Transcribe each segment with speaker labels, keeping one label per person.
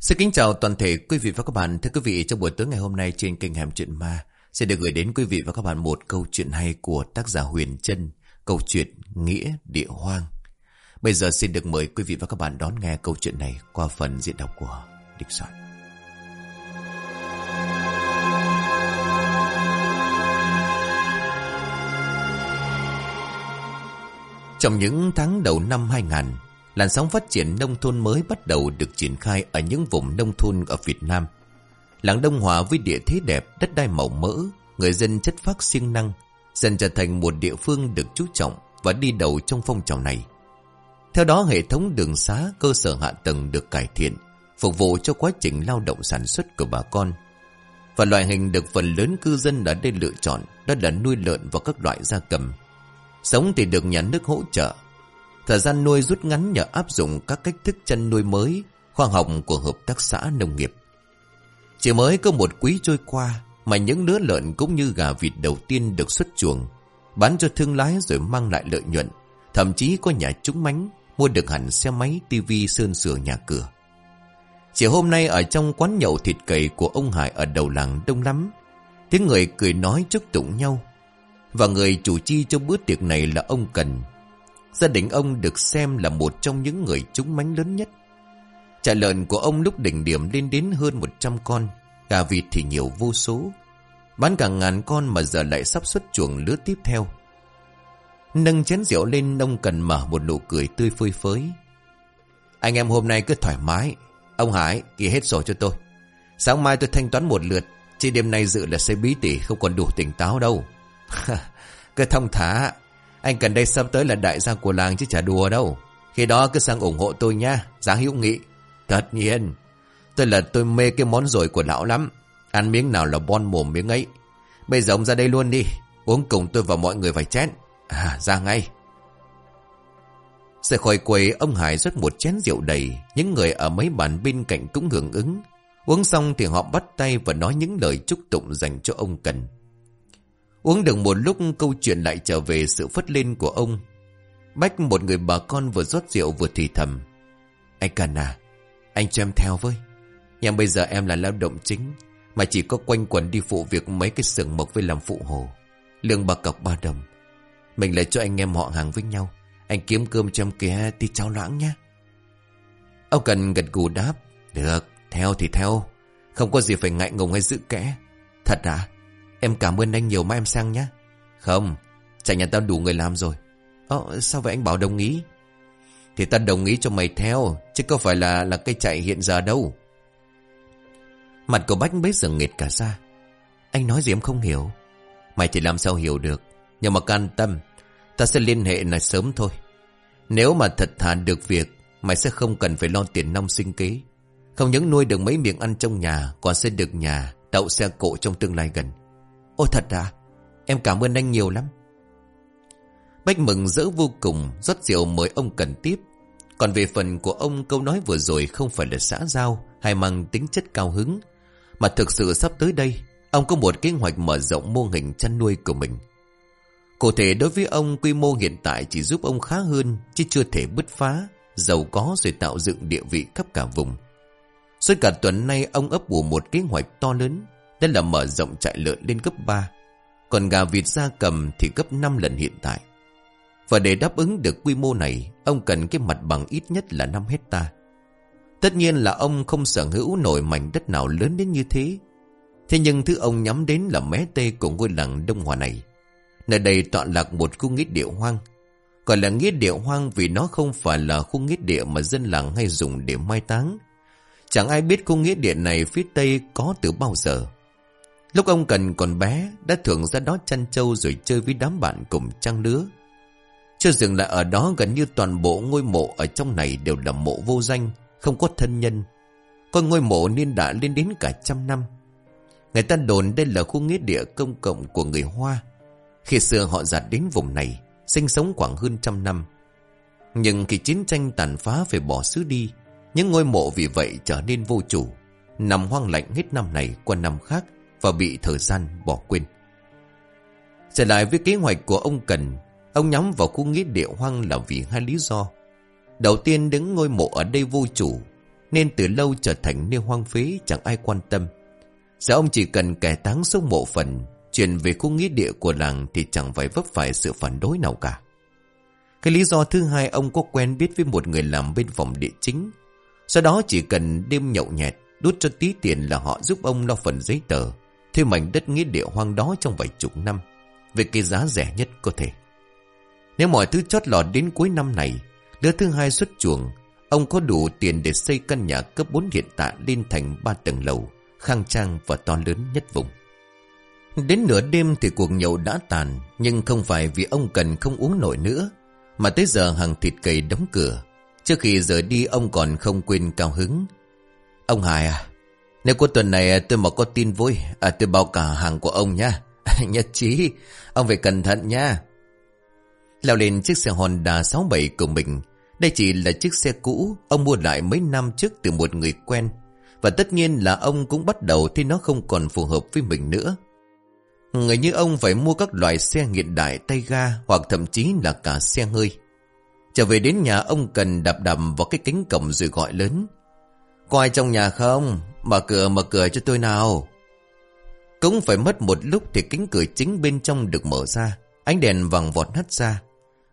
Speaker 1: Xin kính chào toàn thể quý vị và các bạn. Thưa quý vị, trong buổi tối ngày hôm nay trên kênh Hẻm Chuyện Ma sẽ được gửi đến quý vị và các bạn một câu chuyện hay của tác giả Huyền Trân, câu chuyện Nghĩa Địa Hoang. Bây giờ xin được mời quý vị và các bạn đón nghe câu chuyện này qua phần diễn đọc của Địch Soạn. Trong những tháng đầu năm 2000, làn sóng phát triển nông thôn mới bắt đầu được triển khai ở những vùng nông thôn ở Việt Nam. Làng Đông Hòa với địa thế đẹp, đất đai màu mỡ, người dân chất phác siêng năng, dần trở thành một địa phương được chú trọng và đi đầu trong phong trào này. Theo đó hệ thống đường xá, cơ sở hạ tầng được cải thiện, phục vụ cho quá trình lao động sản xuất của bà con. Và loại hình được phần lớn cư dân ở đây lựa chọn đó là nuôi lợn và các loại gia cầm. Sống thì được nhà nước hỗ trợ. Thời gian nuôi rút ngắn nhờ áp dụng các cách thức chăn nuôi mới, khoa học của hợp tác xã nông nghiệp. Chỉ mới có một quý trôi qua mà những đứa lợn cũng như gà vịt đầu tiên được xuất chuồng, bán cho thương lái rồi mang lại lợi nhuận. Thậm chí có nhà trúng mánh mua được hẳn xe máy, tivi, sơn sửa nhà cửa. Chỉ hôm nay ở trong quán nhậu thịt cầy của ông Hải ở đầu làng đông lắm. Tiếng người cười nói chúc tụng nhau. Và người chủ chi cho bữa tiệc này là ông Cần. Gia đình ông được xem là một trong những người trúng mánh lớn nhất. Trại lợn của ông lúc đỉnh điểm lên đến hơn 100 con, gà vịt thì nhiều vô số. Bán cả ngàn con mà giờ lại sắp xuất chuồng lứa tiếp theo. Nâng chén rượu lên ông Cần mở một nụ cười tươi phơi phới. Anh em hôm nay cứ thoải mái. Ông Hải ghi hết sổ cho tôi. Sáng mai tôi thanh toán một lượt. Chỉ đêm nay dự là xe bí tỉ không còn đủ tỉnh táo đâu. cứ thông thả. Anh cần đây sắp tới là đại gia của làng chứ chả đùa đâu. Khi đó cứ sang ủng hộ tôi nha. Giá hữu nghị. Tất nhiên. Tôi là tôi mê cái món rồi của lão lắm. Ăn miếng nào là bon mồm miếng ấy. Bây giờ ông ra đây luôn đi. Uống cùng tôi và mọi người vài chén. À ra ngay. sẽ khỏi quầy, ông Hải rót một chén rượu đầy. Những người ở mấy bàn bên cạnh cũng hưởng ứng. Uống xong thì họ bắt tay và nói những lời chúc tụng dành cho ông Cần. Uống được một lúc câu chuyện lại trở về sự phất lên của ông. Bách một người bà con vừa rót rượu vừa thì thầm. Anh Cần à, anh cho em theo với. Nhưng bây giờ em là lao động chính, mà chỉ có quanh quẩn đi phụ việc mấy cái sừng mộc với làm phụ hồ. Lương bà cọc ba đồng. Mình lại cho anh em họ hàng với nhau. Anh kiếm cơm cho em kia tí cháo loãng nhé. Ông Cần gật gù đáp. Được, theo thì theo. Không có gì phải ngại ngùng hay giữ kẽ. Thật à? Em cảm ơn anh nhiều mà em sang nhé. Không, chạy nhà tao đủ người làm rồi. Ờ sao vậy anh bảo đồng ý? Thì ta đồng ý cho mày theo, chứ có phải là là cây chạy hiện giờ đâu. Mặt của Bách bấy giờ nghệt cả ra. Anh nói gì em không hiểu. Mày chỉ làm sao hiểu được. Nhưng mà can tâm, ta sẽ liên hệ này sớm thôi. Nếu mà thật thà được việc, mày sẽ không cần phải lo tiền nông sinh kế. Không những nuôi được mấy miệng ăn trong nhà, còn sẽ được nhà, đậu xe cộ trong tương lai gần. Ôi thật à, em cảm ơn anh nhiều lắm. Bách mừng rỡ vô cùng, rót rượu mời ông cần tiếp. Còn về phần của ông câu nói vừa rồi không phải là xã giao hay mang tính chất cao hứng, mà thực sự sắp tới đây, ông có một kế hoạch mở rộng mô hình chăn nuôi của mình. Cụ thể đối với ông quy mô hiện tại chỉ giúp ông khá hơn chứ chưa thể bứt phá, giàu có rồi tạo dựng địa vị khắp cả vùng. Suốt cả tuần nay ông ấp ủ một kế hoạch to lớn, đó là mở rộng trại lợn lên gấp 3, còn gà vịt gia cầm thì gấp 5 lần hiện tại. Và để đáp ứng được quy mô này, ông cần cái mặt bằng ít nhất là 5 hecta. Tất nhiên là ông không sở hữu nổi mảnh đất nào lớn đến như thế. Thế nhưng thứ ông nhắm đến là mé tây của ngôi làng Đông Hòa này. Nơi đây tọa lạc một khu nghĩa địa hoang. Gọi là nghĩa địa hoang vì nó không phải là khu nghĩa địa mà dân làng hay dùng để mai táng. Chẳng ai biết khu nghĩa địa này phía tây có từ bao giờ. Lúc ông Cần còn bé, đã thường ra đó chăn trâu rồi chơi với đám bạn cùng trăng lứa. Chưa dừng lại ở đó gần như toàn bộ ngôi mộ ở trong này đều là mộ vô danh, không có thân nhân. Con ngôi mộ niên đại lên đến cả trăm năm. Người ta đồn đây là khu nghĩa địa công cộng của người Hoa. Khi xưa họ giặt đến vùng này, sinh sống khoảng hơn trăm năm. Nhưng khi chiến tranh tàn phá phải bỏ xứ đi, những ngôi mộ vì vậy trở nên vô chủ, nằm hoang lạnh hết năm này qua năm khác và bị thời gian bỏ quên. Trở lại với kế hoạch của ông Cần, ông nhắm vào khu nghĩa địa hoang là vì hai lý do. Đầu tiên đứng ngôi mộ ở đây vô chủ, Nên từ lâu trở thành nơi hoang phế chẳng ai quan tâm Giờ ông chỉ cần kẻ táng số mộ phần chuyển về khu nghĩa địa của làng Thì chẳng phải vấp phải sự phản đối nào cả Cái lý do thứ hai Ông có quen biết với một người làm bên phòng địa chính Sau đó chỉ cần đêm nhậu nhẹt Đút cho tí tiền là họ giúp ông lo phần giấy tờ Thuê mảnh đất nghĩa địa hoang đó trong vài chục năm Về cái giá rẻ nhất có thể Nếu mọi thứ chót lọt đến cuối năm này Đứa thứ hai xuất chuồng Ông có đủ tiền để xây căn nhà cấp 4 hiện tại lên thành 3 tầng lầu khang trang và to lớn nhất vùng. Đến nửa đêm thì cuộc nhậu đã tàn, nhưng không phải vì ông cần không uống nổi nữa, mà tới giờ hàng thịt cầy đóng cửa. Trước khi rời đi ông còn không quên cao hứng. Ông Hải à, nếu cuối tuần này à, tôi mà có tin vui, à, tôi báo cả hàng của ông nha. Nhất trí, ông phải cẩn thận nha. Leo lên chiếc xe Honda 67 của mình. Đây chỉ là chiếc xe cũ, ông mua lại mấy năm trước từ một người quen và tất nhiên là ông cũng bắt đầu thấy nó không còn phù hợp với mình nữa. Người như ông phải mua các loại xe hiện đại tay ga hoặc thậm chí là cả xe hơi. Trở về đến nhà ông cần đạp đầm vào cái cánh cổng rồi gọi lớn. Có ai trong nhà không? Mở cửa mở cửa cho tôi nào. Cũng phải mất một lúc thì cánh cửa chính bên trong được mở ra. Ánh đèn vàng vọt hắt ra.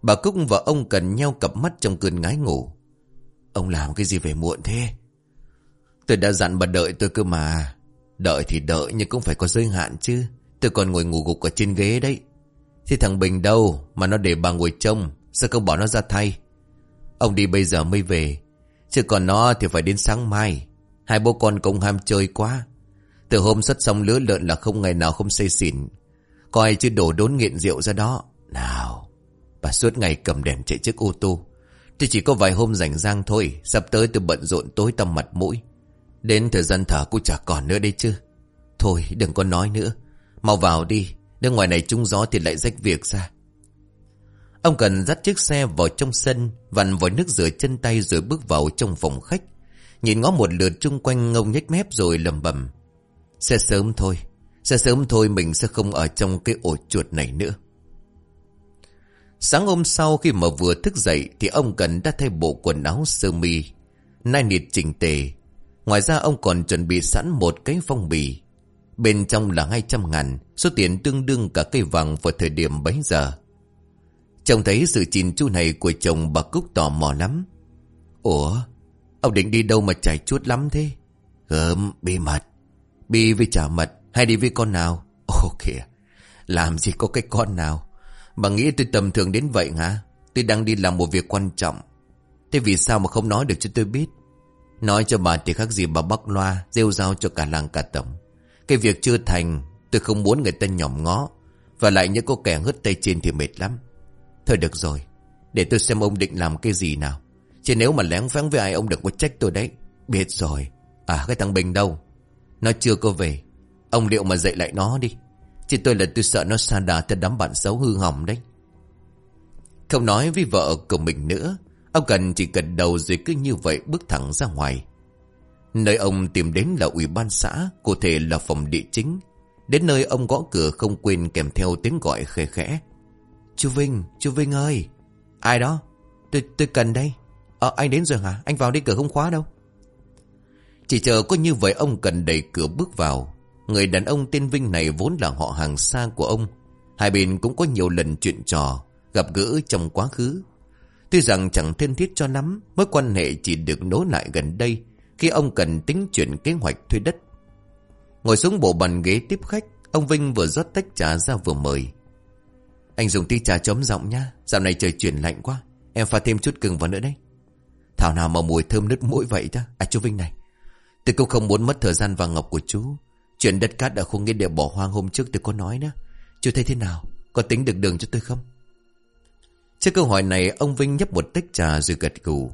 Speaker 1: Bà Cúc và ông cần nhau cặp mắt trong cơn ngái ngủ. Ông làm cái gì về muộn thế? Tôi đã dặn bà đợi tôi cơ mà. Đợi thì đợi nhưng cũng phải có giới hạn chứ. Tôi còn ngồi ngủ gục ở trên ghế đấy. Thì thằng Bình đâu mà nó để bà ngồi trông. Sao không bỏ nó ra thay. Ông đi bây giờ mới về. Chứ còn nó thì phải đến sáng mai. Hai bố con cũng ham chơi quá. Từ hôm xuất xong lứa lợn là không ngày nào không say xỉn. Coi chứ đổ đốn nghiện rượu ra đó. Nào. Bà suốt ngày cầm đèn chạy chiếc ô tô. Tôi chỉ có vài hôm rảnh rang thôi. Sắp tới tôi bận rộn tối tăm mặt mũi. Đến thời gian thở cũng chả còn nữa đây chứ Thôi, đừng có nói nữa Mau vào đi Nếu ngoài này trúng gió thì lại rách việc ra Ông cần dắt chiếc xe vào trong sân, Vặn vào nước rửa chân tay rồi bước vào trong phòng khách Nhìn ngó một lượt chung quanh ngông nhếch mép rồi lầm bầm Sẽ sớm thôi Sẽ sớm thôi mình sẽ không ở trong cái ổ chuột này nữa Sáng hôm sau khi mà vừa thức dậy Thì ông cần đã thay bộ quần áo sơ mi Nai nịt chỉnh tề Ngoài ra ông còn chuẩn bị sẵn một cái phong bì. Bên trong là 200 ngàn, số tiền tương đương cả cây vàng vào thời điểm bấy giờ. Chồng thấy sự chìn chu này của chồng bà Cúc tò mò lắm. Ủa, ông định đi đâu mà chảy chuốt lắm thế? Gớm, bí mật. Bi với trả mật, hay đi với con nào? Ồ kìa, làm gì có cái con nào? Bà nghĩ tôi tầm thường đến vậy hả? Tôi đang đi làm một việc quan trọng. Thế vì sao mà không nói được cho tôi biết? Nói cho bà thì khác gì bà bóc loa Rêu rao cho cả làng cả tổng Cái việc chưa thành Tôi không muốn người ta nhỏm ngó Và lại những cô kẻ hứt tay trên thì mệt lắm Thôi được rồi Để tôi xem ông định làm cái gì nào Chứ nếu mà lén phán với ai ông đừng có trách tôi đấy Biết rồi À cái thằng Bình đâu Nó chưa có về Ông liệu mà dạy lại nó đi Chứ tôi là tôi sợ nó xa đà theo đám bạn xấu hư hỏng đấy Không nói với vợ của mình nữa Ông cần chỉ cần đầu rồi cứ như vậy bước thẳng ra ngoài. Nơi ông tìm đến là ủy ban xã, cụ thể là phòng địa chính. Đến nơi ông gõ cửa không quên kèm theo tiếng gọi khẽ khẽ. Chú Vinh, chú Vinh ơi. Ai đó? Tôi, tôi cần đây. Ờ, anh đến rồi hả? Anh vào đi cửa không khóa đâu. Chỉ chờ có như vậy ông cần đẩy cửa bước vào. Người đàn ông tên Vinh này vốn là họ hàng xa của ông. Hai bên cũng có nhiều lần chuyện trò, gặp gỡ trong quá khứ. Tuy rằng chẳng thân thiết cho lắm, mối quan hệ chỉ được nối lại gần đây khi ông cần tính chuyển kế hoạch thuê đất. Ngồi xuống bộ bàn ghế tiếp khách, ông Vinh vừa rót tách trà ra vừa mời. Anh dùng tí trà chấm giọng nha, dạo này trời chuyển lạnh quá, em pha thêm chút gừng vào nữa đấy. Thảo nào mà mùi thơm nứt mũi vậy đó. À chú Vinh này, tôi cũng không muốn mất thời gian vàng ngọc của chú. Chuyện đất cát ở khu nghĩa địa bỏ hoang hôm trước tôi có nói đó. Chú thấy thế nào? Có tính được đường cho tôi không? Trước câu hỏi này ông Vinh nhấp một tách trà rồi gật gù.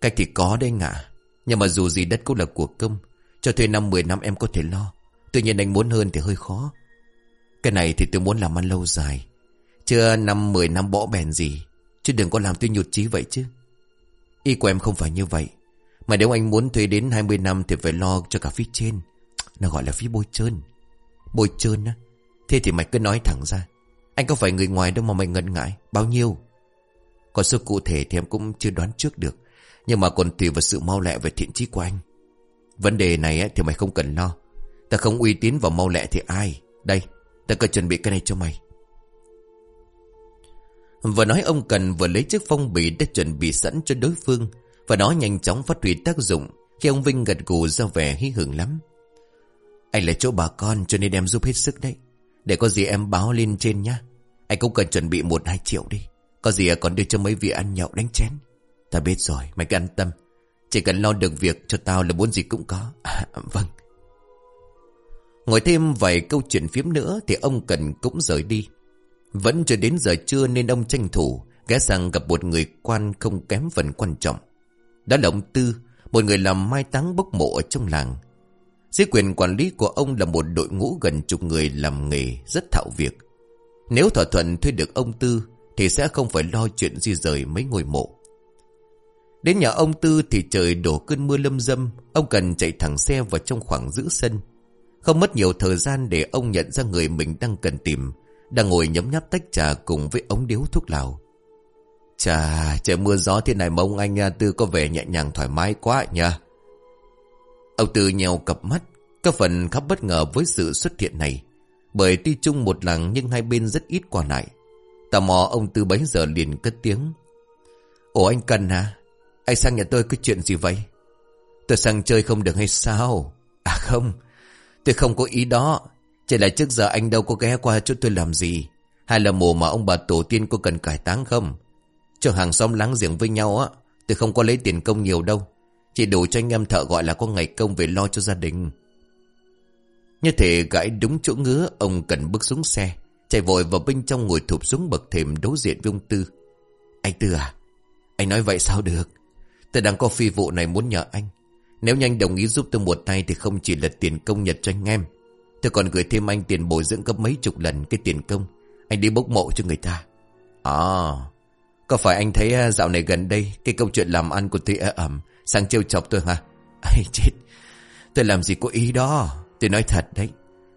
Speaker 1: Cách thì có đấy ngạ. Nhưng mà dù gì đất cũng là của công. Cho thuê năm 10 năm em có thể lo. Tuy nhiên anh muốn hơn thì hơi khó. Cái này thì tôi muốn làm ăn lâu dài. Chưa năm 10 năm bỏ bèn gì. Chứ đừng có làm tôi nhụt chí vậy chứ. Ý của em không phải như vậy. Mà nếu anh muốn thuê đến 20 năm thì phải lo cho cả phía trên. Nó gọi là phí bôi trơn. Bôi trơn á. Thế thì mày cứ nói thẳng ra. Anh có phải người ngoài đâu mà mày ngần ngại Bao nhiêu Còn số cụ thể thì em cũng chưa đoán trước được Nhưng mà còn tùy vào sự mau lẹ về thiện trí của anh Vấn đề này thì mày không cần lo Ta không uy tín và mau lẹ thì ai Đây, ta cần chuẩn bị cái này cho mày Vừa nói ông Cần vừa lấy chiếc phong bì đã chuẩn bị sẵn cho đối phương Và nó nhanh chóng phát huy tác dụng Khi ông Vinh gật gù ra vẻ hí hưởng lắm. Anh là chỗ bà con cho nên em giúp hết sức đấy. Để có gì em báo lên trên nhá. Anh cũng cần chuẩn bị một hai triệu đi. Có gì còn đưa cho mấy vị ăn nhậu đánh chén. Ta biết rồi mày cứ an tâm. Chỉ cần lo được việc cho tao là muốn gì cũng có. À, Vâng. Ngồi thêm vài câu chuyện phím nữa Thì ông Cần cũng rời đi. Vẫn chưa đến giờ trưa nên ông tranh thủ Ghé sang gặp một người quan không kém phần quan trọng Đó là ông Tư Một người làm mai táng bốc mộ ở trong làng dưới quyền quản lý của ông là một đội ngũ gần chục người làm nghề rất thạo việc. Nếu thỏa thuận thuê được ông Tư thì sẽ không phải lo chuyện di rời mấy ngôi mộ. Đến nhà ông Tư thì trời đổ cơn mưa lâm dâm, ông cần chạy thẳng xe vào trong khoảng giữ sân. Không mất nhiều thời gian để ông nhận ra người mình đang cần tìm, đang ngồi nhấm nháp tách trà cùng với ống điếu thuốc lào. Chà, trời mưa gió thế này mà ông anh à, Tư có vẻ nhẹ nhàng thoải mái quá nha. Ông Tư nhèo cặp mắt, có phần khá bất ngờ với sự xuất hiện này. Bởi tuy chung một làng nhưng hai bên rất ít qua lại. Tò mò ông Tư bấy giờ liền cất tiếng. Ủa anh Cần hả? Anh sang nhà tôi có chuyện gì vậy? Tôi sang chơi không được hay sao? À không, tôi không có ý đó. Chỉ là trước giờ anh đâu có ghé qua chỗ tôi làm gì. Hay là mùa mà ông bà tổ tiên có cần cải táng không? Cho hàng xóm láng giềng với nhau á, tôi không có lấy tiền công nhiều đâu. Chỉ đủ cho anh em thợ gọi là có ngày công về lo cho gia đình. Như thể gãi đúng chỗ ngứa, ông cần bước xuống xe. Chạy vội vào bên trong ngồi thụp xuống bậc thềm đối diện với ông Tư. Anh Tư à? Anh nói vậy sao được? Tôi đang có phi vụ này muốn nhờ anh. Nếu nhanh đồng ý giúp tôi một tay thì không chỉ là tiền công nhật cho anh em. Tôi còn gửi thêm anh tiền bồi dưỡng gấp mấy chục lần cái tiền công. Anh đi bốc mộ cho người ta. À, có phải anh thấy à, dạo này gần đây cái câu chuyện làm ăn của tôi ẩm Sang trêu chọc tôi hả? Ây chết Tôi làm gì có ý đó. Tôi nói thật đấy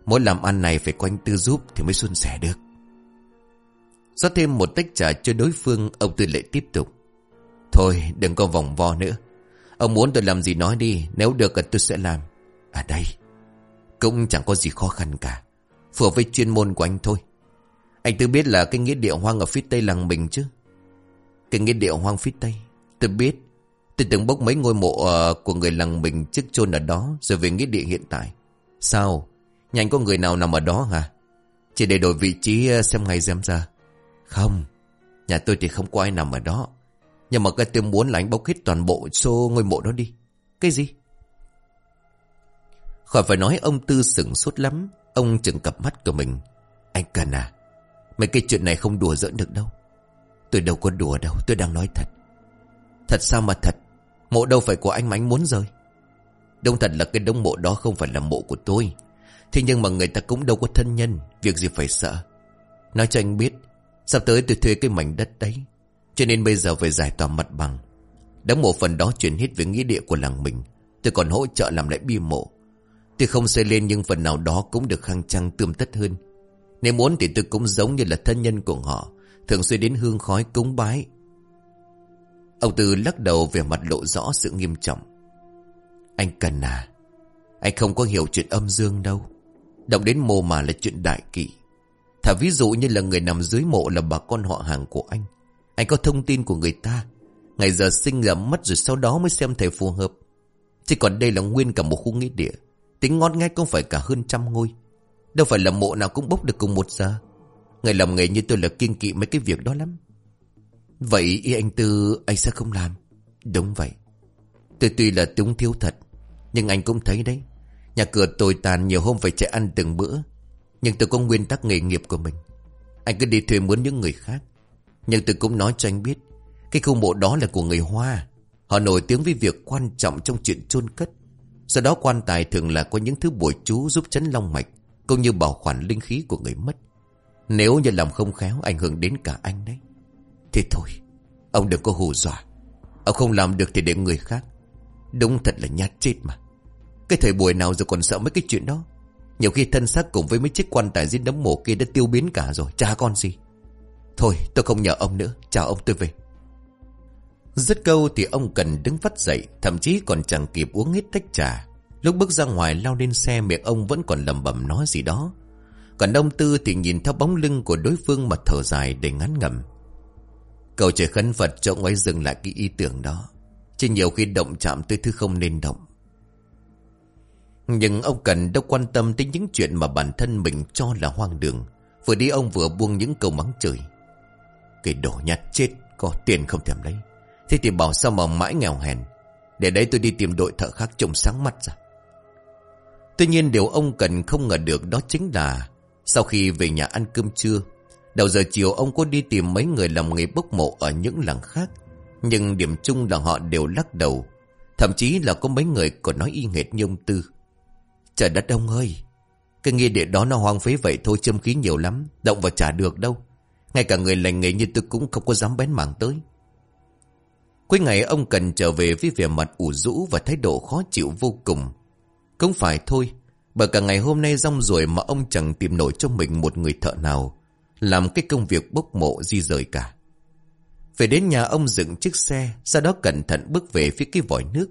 Speaker 1: Mỗi làm ăn này phải quanh tư giúp Thì mới xuân sẻ được. Rót thêm một tách trà cho đối phương Ông Tư lại tiếp tục. Thôi đừng có vòng vo nữa. Ông muốn tôi làm gì nói đi Nếu được tôi sẽ làm. À đây cũng chẳng có gì khó khăn cả Phù hợp với chuyên môn của anh thôi Anh tự biết là cái nghĩa địa hoang ở phía tây làng mình chứ Cái nghĩa địa hoang phía tây Tôi biết Tôi từng bốc mấy ngôi mộ uh, của người làng mình trước chôn ở đó rồi về nghĩa địa hiện tại. Sao? Nhà anh có người nào nằm ở đó hả? Chỉ để đổi vị trí ờ, xem ngày xem ra. Không, nhà tôi thì không có ai nằm ở đó. Nhưng mà cái tôi muốn là anh bốc hết toàn bộ số ngôi mộ đó đi. Cái gì? Khỏi phải nói ông Tư sửng sốt lắm. Ông chừng cặp mắt của mình. Anh cần à? Mấy cái chuyện này không đùa giỡn được đâu. Tôi đâu có đùa đâu, tôi đang nói thật. Thật sao mà thật? Mộ đâu phải của anh mà anh muốn rời Đông thật là cái đống mộ đó không phải là mộ của tôi Thế nhưng mà người ta cũng đâu có thân nhân Việc gì phải sợ Nói cho anh biết Sắp tới tôi thuê cái mảnh đất đấy Cho nên bây giờ phải giải tỏa mặt bằng đóng mộ phần đó chuyển hết về nghĩa địa của làng mình Tôi còn hỗ trợ làm lại bia mộ Tuy không xây lên nhưng phần nào đó cũng được khang trang tươm tất hơn Nếu muốn thì tôi cũng giống như là thân nhân của họ Thường xuyên đến hương khói cúng bái Ông Tư lắc đầu về mặt lộ rõ sự nghiêm trọng. Anh Cần à, anh không có hiểu chuyện âm dương đâu. Động đến mồ mà là chuyện đại kỵ. Thả ví dụ như là người nằm dưới mộ là bà con họ hàng của anh. Anh có thông tin của người ta. Ngày giờ sinh là mất rồi sau đó mới xem thầy phù hợp. chỉ còn đây là nguyên cả một khu nghĩa địa. Tính ngon ngay cũng phải cả hơn trăm ngôi. Đâu phải là mộ nào cũng bốc được cùng một giờ. Người làm nghề như tôi là kiên kỵ mấy cái việc đó lắm. Vậy ý anh Tư, anh sẽ không làm. Đúng vậy. Tôi tuy là túng thiếu thật, Nhưng anh cũng thấy đấy. Nhà cửa tồi tàn nhiều hôm phải chạy ăn từng bữa. Nhưng tôi có nguyên tắc nghề nghiệp của mình. Anh cứ đi thuê mướn những người khác. Nhưng tôi cũng nói cho anh biết, Cái khu mộ đó là của người Hoa. Họ nổi tiếng với việc quan trọng trong chuyện chôn cất. Do đó quan tài thường là có những thứ bồi chú giúp chấn long mạch, Cũng như bảo quản linh khí của người mất. Nếu như làm không khéo, ảnh hưởng đến cả anh đấy. Thì thôi, Ông đừng có hù dọa. Ông không làm được thì để người khác. Đúng thật là nhát chết mà. Cái thời buổi nào rồi còn sợ mấy cái chuyện đó? Nhiều khi thân xác cùng với mấy chiếc quan tài dưới đấm mổ kia đã tiêu biến cả rồi, Chả con gì. Thôi, tôi không nhờ ông nữa. Chào ông, tôi về. Rất câu thì ông cần đứng phát dậy, Thậm chí còn chẳng kịp uống hết tách trà. Lúc bước ra ngoài lao lên xe, Miệng ông vẫn còn lầm bẩm nói gì đó. Còn ông Tư thì nhìn theo bóng lưng của đối phương Mà thở dài để ngắn ngầm Cầu trời khấn Phật cho ông ấy dừng lại cái ý tưởng đó. Chứ nhiều khi động chạm tới thứ không nên động. Nhưng ông Cần đâu quan tâm tới những chuyện mà bản thân mình cho là hoang đường. Vừa đi ông vừa buông những câu mắng chửi. Cái đồ nhát chết, Có tiền không thèm lấy. Thế thì bảo sao mà mãi nghèo hèn. Để đấy tôi đi tìm đội thợ khác trông sáng mắt ra. Tuy nhiên điều ông cần không ngờ được đó chính là Sau khi về nhà ăn cơm trưa, Đầu giờ chiều ông có đi tìm mấy người làm nghề bốc mộ ở những làng khác. Nhưng điểm chung là họ đều lắc đầu. Thậm chí là có mấy người còn nói y nghệt như ông Tư. Trời đất ông ơi! Cái nghi địa đó nó hoang phế vậy thôi, châm khí nhiều lắm, Động vào trả được đâu. Ngay cả người lành nghề như tôi cũng không có dám bén mảng tới. Cuối ngày ông cần trở về với vẻ mặt ủ rũ và thái độ khó chịu vô cùng. Không phải thôi, Bởi cả ngày hôm nay rong ruổi mà ông chẳng tìm nổi cho mình một người thợ nào, Làm cái công việc bốc mộ di rời cả. Về đến nhà ông dựng chiếc xe, Sau đó cẩn thận bước về phía cái vòi nước.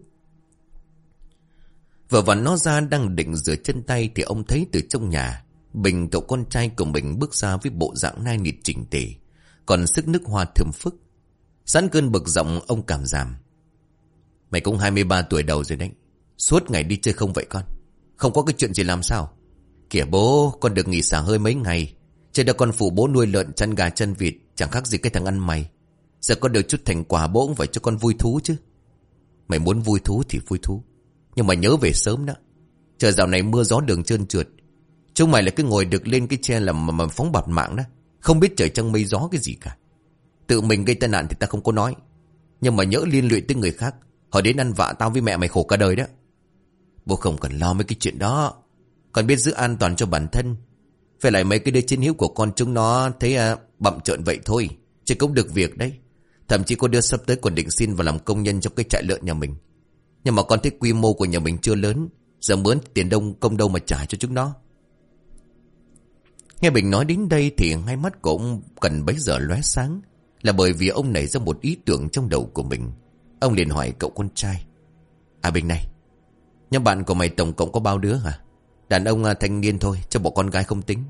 Speaker 1: Vợ và nó ra đang định rửa chân tay Thì ông thấy từ trong nhà, Bình cậu con trai của mình bước ra với bộ dạng nai nịt chỉnh tề, Còn sức nước hoa thơm phức. Sẵn cơn bực giọng ông cảm giảm. Mày cũng 23 tuổi đầu rồi đấy. Suốt ngày đi chơi không vậy con? Không có cái chuyện gì làm sao? Kìa bố con được nghỉ xả hơi mấy ngày. Chơi đó con phụ bố nuôi lợn chăn gà chân vịt. Chẳng khác gì cái thằng ăn mày. Giờ con được chút thành quả bố cũng phải cho con vui thú chứ. Mày muốn vui thú thì vui thú. Nhưng mà nhớ về sớm đó. Chờ dạo này mưa gió đường trơn trượt. Chúng mày là cứ ngồi được lên cái che làm mà, mà phóng bạt mạng đó. Không biết trời trăng mây gió cái gì cả. Tự mình gây tai nạn thì ta không có nói. Nhưng mà nhớ liên lụy tới người khác Họ đến ăn vạ tao với mẹ mày khổ cả đời đó. Bố không cần lo mấy cái chuyện đó. Còn biết giữ an toàn cho bản thân. Phải lại mấy cái đứa chiến hữu của con chúng nó Thấy à, bậm trợn vậy thôi. Chứ cũng được việc đấy. Thậm chí có đứa sắp tới còn định xin vào làm công nhân Trong cái trại lợn nhà mình. Nhưng mà con thấy quy mô của nhà mình chưa lớn. Giờ mướn tiền đông công đâu mà trả cho chúng nó. Nghe Bình nói đến đây Thì hai mắt của ông cần bấy giờ lóe sáng là bởi vì ông nảy ra một ý tưởng trong đầu của mình. Ông liền hỏi cậu con trai. À Bình này, Nhóm bạn của mày tổng cộng có bao đứa hả? Đàn ông à, thanh niên thôi, Cho bộ con gái không tính.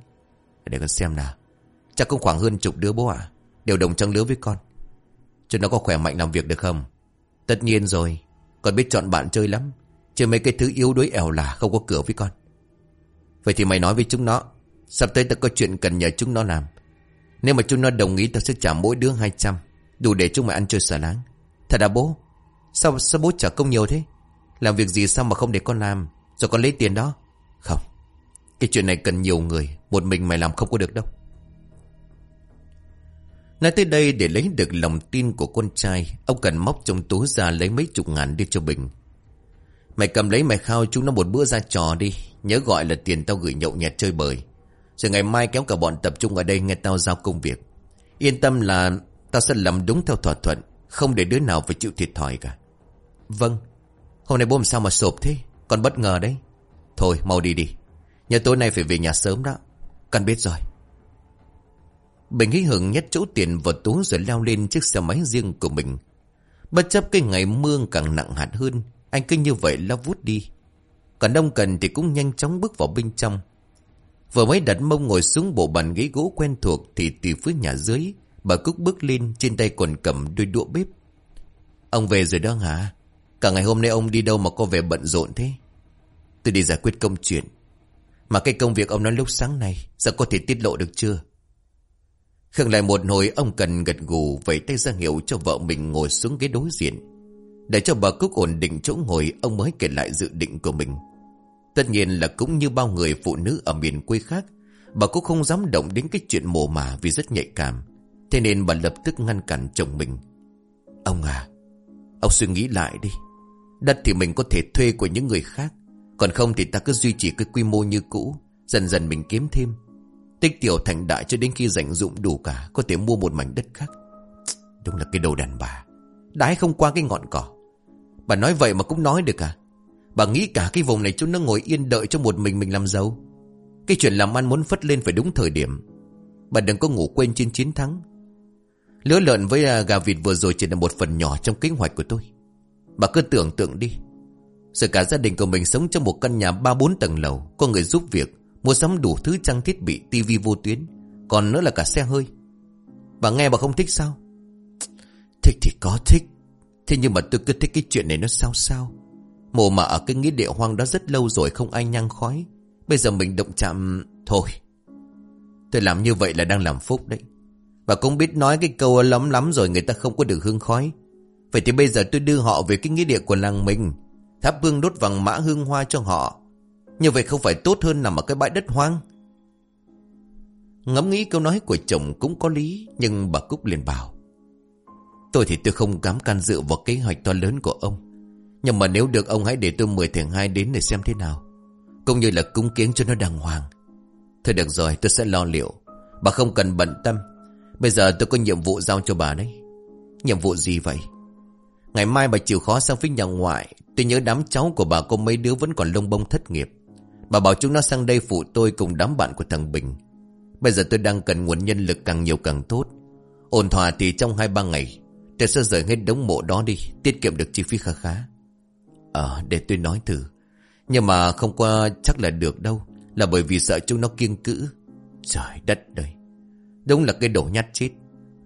Speaker 1: Để con xem nào. Chắc cũng khoảng hơn chục đứa bố ạ. Đều đồng trang lứa với con. Chứ nó có khỏe mạnh làm việc được không? Tất nhiên rồi. Con biết chọn bạn chơi lắm. Chứ mấy cái thứ yếu đuối ẻo là không có cửa với con. Vậy thì mày nói với chúng nó. Sắp tới ta có chuyện cần nhờ chúng nó làm nếu mà chúng nó đồng ý tao sẽ trả mỗi đứa 200 Đủ để chúng mày ăn chơi xả láng. Thật à bố? Sao, sao bố trả công nhiều thế? Làm việc gì sao mà không để con làm? Rồi con lấy tiền đó. Không. Cái chuyện này cần nhiều người. Một mình mày làm không có được đâu. Nói tới đây để lấy được lòng tin của con trai Ông cần móc trong túi ra lấy mấy chục ngàn đi cho Bình. Mày cầm lấy mày khao chúng nó một bữa ra trò đi. Nhớ gọi là tiền tao gửi nhậu nhẹt chơi bời rồi ngày mai kéo cả bọn tập trung ở đây nghe tao giao công việc. Yên tâm là tao sẽ làm đúng theo thỏa thuận. Không để đứa nào phải chịu thiệt thòi cả. Vâng. Hôm nay bố làm sao mà sộp thế? Còn bất ngờ đấy. Thôi mau đi đi. Nhớ tối nay phải về nhà sớm đó. Con biết rồi. Bình hí hưởng nhét chỗ tiền vào túi rồi leo lên chiếc xe máy riêng của mình. Bất chấp cái ngày mưa càng nặng hạt hơn, anh cứ như vậy lao vút đi. Còn đông cần thì cũng nhanh chóng bước vào bên trong. Vừa mới đặt mông ngồi xuống bộ bàn ghế gỗ quen thuộc thì từ phía nhà dưới, bà Cúc bước lên trên tay còn cầm đôi đũa bếp. Ông về rồi đó hả? Cả ngày hôm nay ông đi đâu mà có vẻ bận rộn thế? Tôi đi giải quyết công chuyện. Mà cái công việc ông nói lúc sáng nay, sẽ có thể tiết lộ được chưa? Khương lại một hồi ông cần gật gù vẫy tay ra hiệu cho vợ mình ngồi xuống ghế đối diện. Để cho bà Cúc ổn định chỗ ngồi, ông mới kể lại dự định của mình. Tất nhiên là cũng như bao người phụ nữ ở miền quê khác, Bà cũng không dám động đến cái chuyện mồ mả vì rất nhạy cảm. Thế nên bà lập tức ngăn cản chồng mình. Ông à Ông suy nghĩ lại đi. Đất thì mình có thể thuê của những người khác, Còn không thì ta cứ duy trì cái quy mô như cũ, Dần dần mình kiếm thêm. Tích tiểu thành đại cho đến khi dành dụng đủ cả, Có thể mua một mảnh đất khác. Đúng là cái đầu đàn bà. Đái không qua cái ngọn cỏ. Bà nói vậy mà cũng nói được à? Bà nghĩ cả cái vùng này chúng nó ngồi yên đợi cho một mình mình làm giàu Cái chuyện làm ăn muốn phất lên phải đúng thời điểm Bà đừng có ngủ quên trên chiến thắng Lứa lợn với à, gà vịt vừa rồi chỉ là một phần nhỏ trong kế hoạch của tôi. Bà cứ tưởng tượng đi. Giờ cả gia đình của mình sống trong một căn nhà 3-4 tầng lầu. Có người giúp việc. Mua sắm đủ thứ trang thiết bị tivi vô tuyến. Còn nữa là cả xe hơi. Bà nghe bà không thích sao? Thích thì có thích. Thế nhưng mà tôi cứ thích cái chuyện này nó sao sao mồ mà ở cái nghĩa địa hoang đó rất lâu rồi không ai nhang khói. Bây giờ mình động chạm... Thôi. Tôi làm như vậy là đang làm phúc đấy. Và cũng biết nói cái câu lắm lắm rồi người ta không có được hương khói. Vậy thì bây giờ tôi đưa họ về cái nghĩa địa của làng mình. Tháp hương đốt vàng mã hương hoa cho họ. Như vậy không phải tốt hơn nằm ở cái bãi đất hoang. Ngẫm nghĩ câu nói của chồng cũng có lý. Nhưng bà Cúc liền bảo. Tôi thì tôi không dám can dự vào kế hoạch to lớn của ông. Nhưng mà nếu được, ông hãy để tôi mời thằng hai đến để xem thế nào. Cũng như là cúng kiến cho nó đàng hoàng. Thôi được rồi, tôi sẽ lo liệu. Bà không cần bận tâm. Bây giờ tôi có nhiệm vụ giao cho bà đấy. Nhiệm vụ gì vậy? Ngày mai bà chịu khó sang phía nhà ngoại. Tôi nhớ đám cháu của bà có mấy đứa vẫn còn lông bông thất nghiệp. Bà bảo chúng nó sang đây phụ tôi cùng đám bạn của thằng Bình. Bây giờ tôi đang cần nguồn nhân lực càng nhiều càng tốt. Ổn thỏa thì trong 2-3 ngày, Tôi sẽ rời hết đống mộ đó đi, Tiết kiệm được chi phí khá khá Ờ để tôi nói thử. Nhưng mà không qua chắc là được đâu, Là bởi vì sợ chúng nó kiêng cữ. Trời đất đời Đúng là cái đổ nhát chết.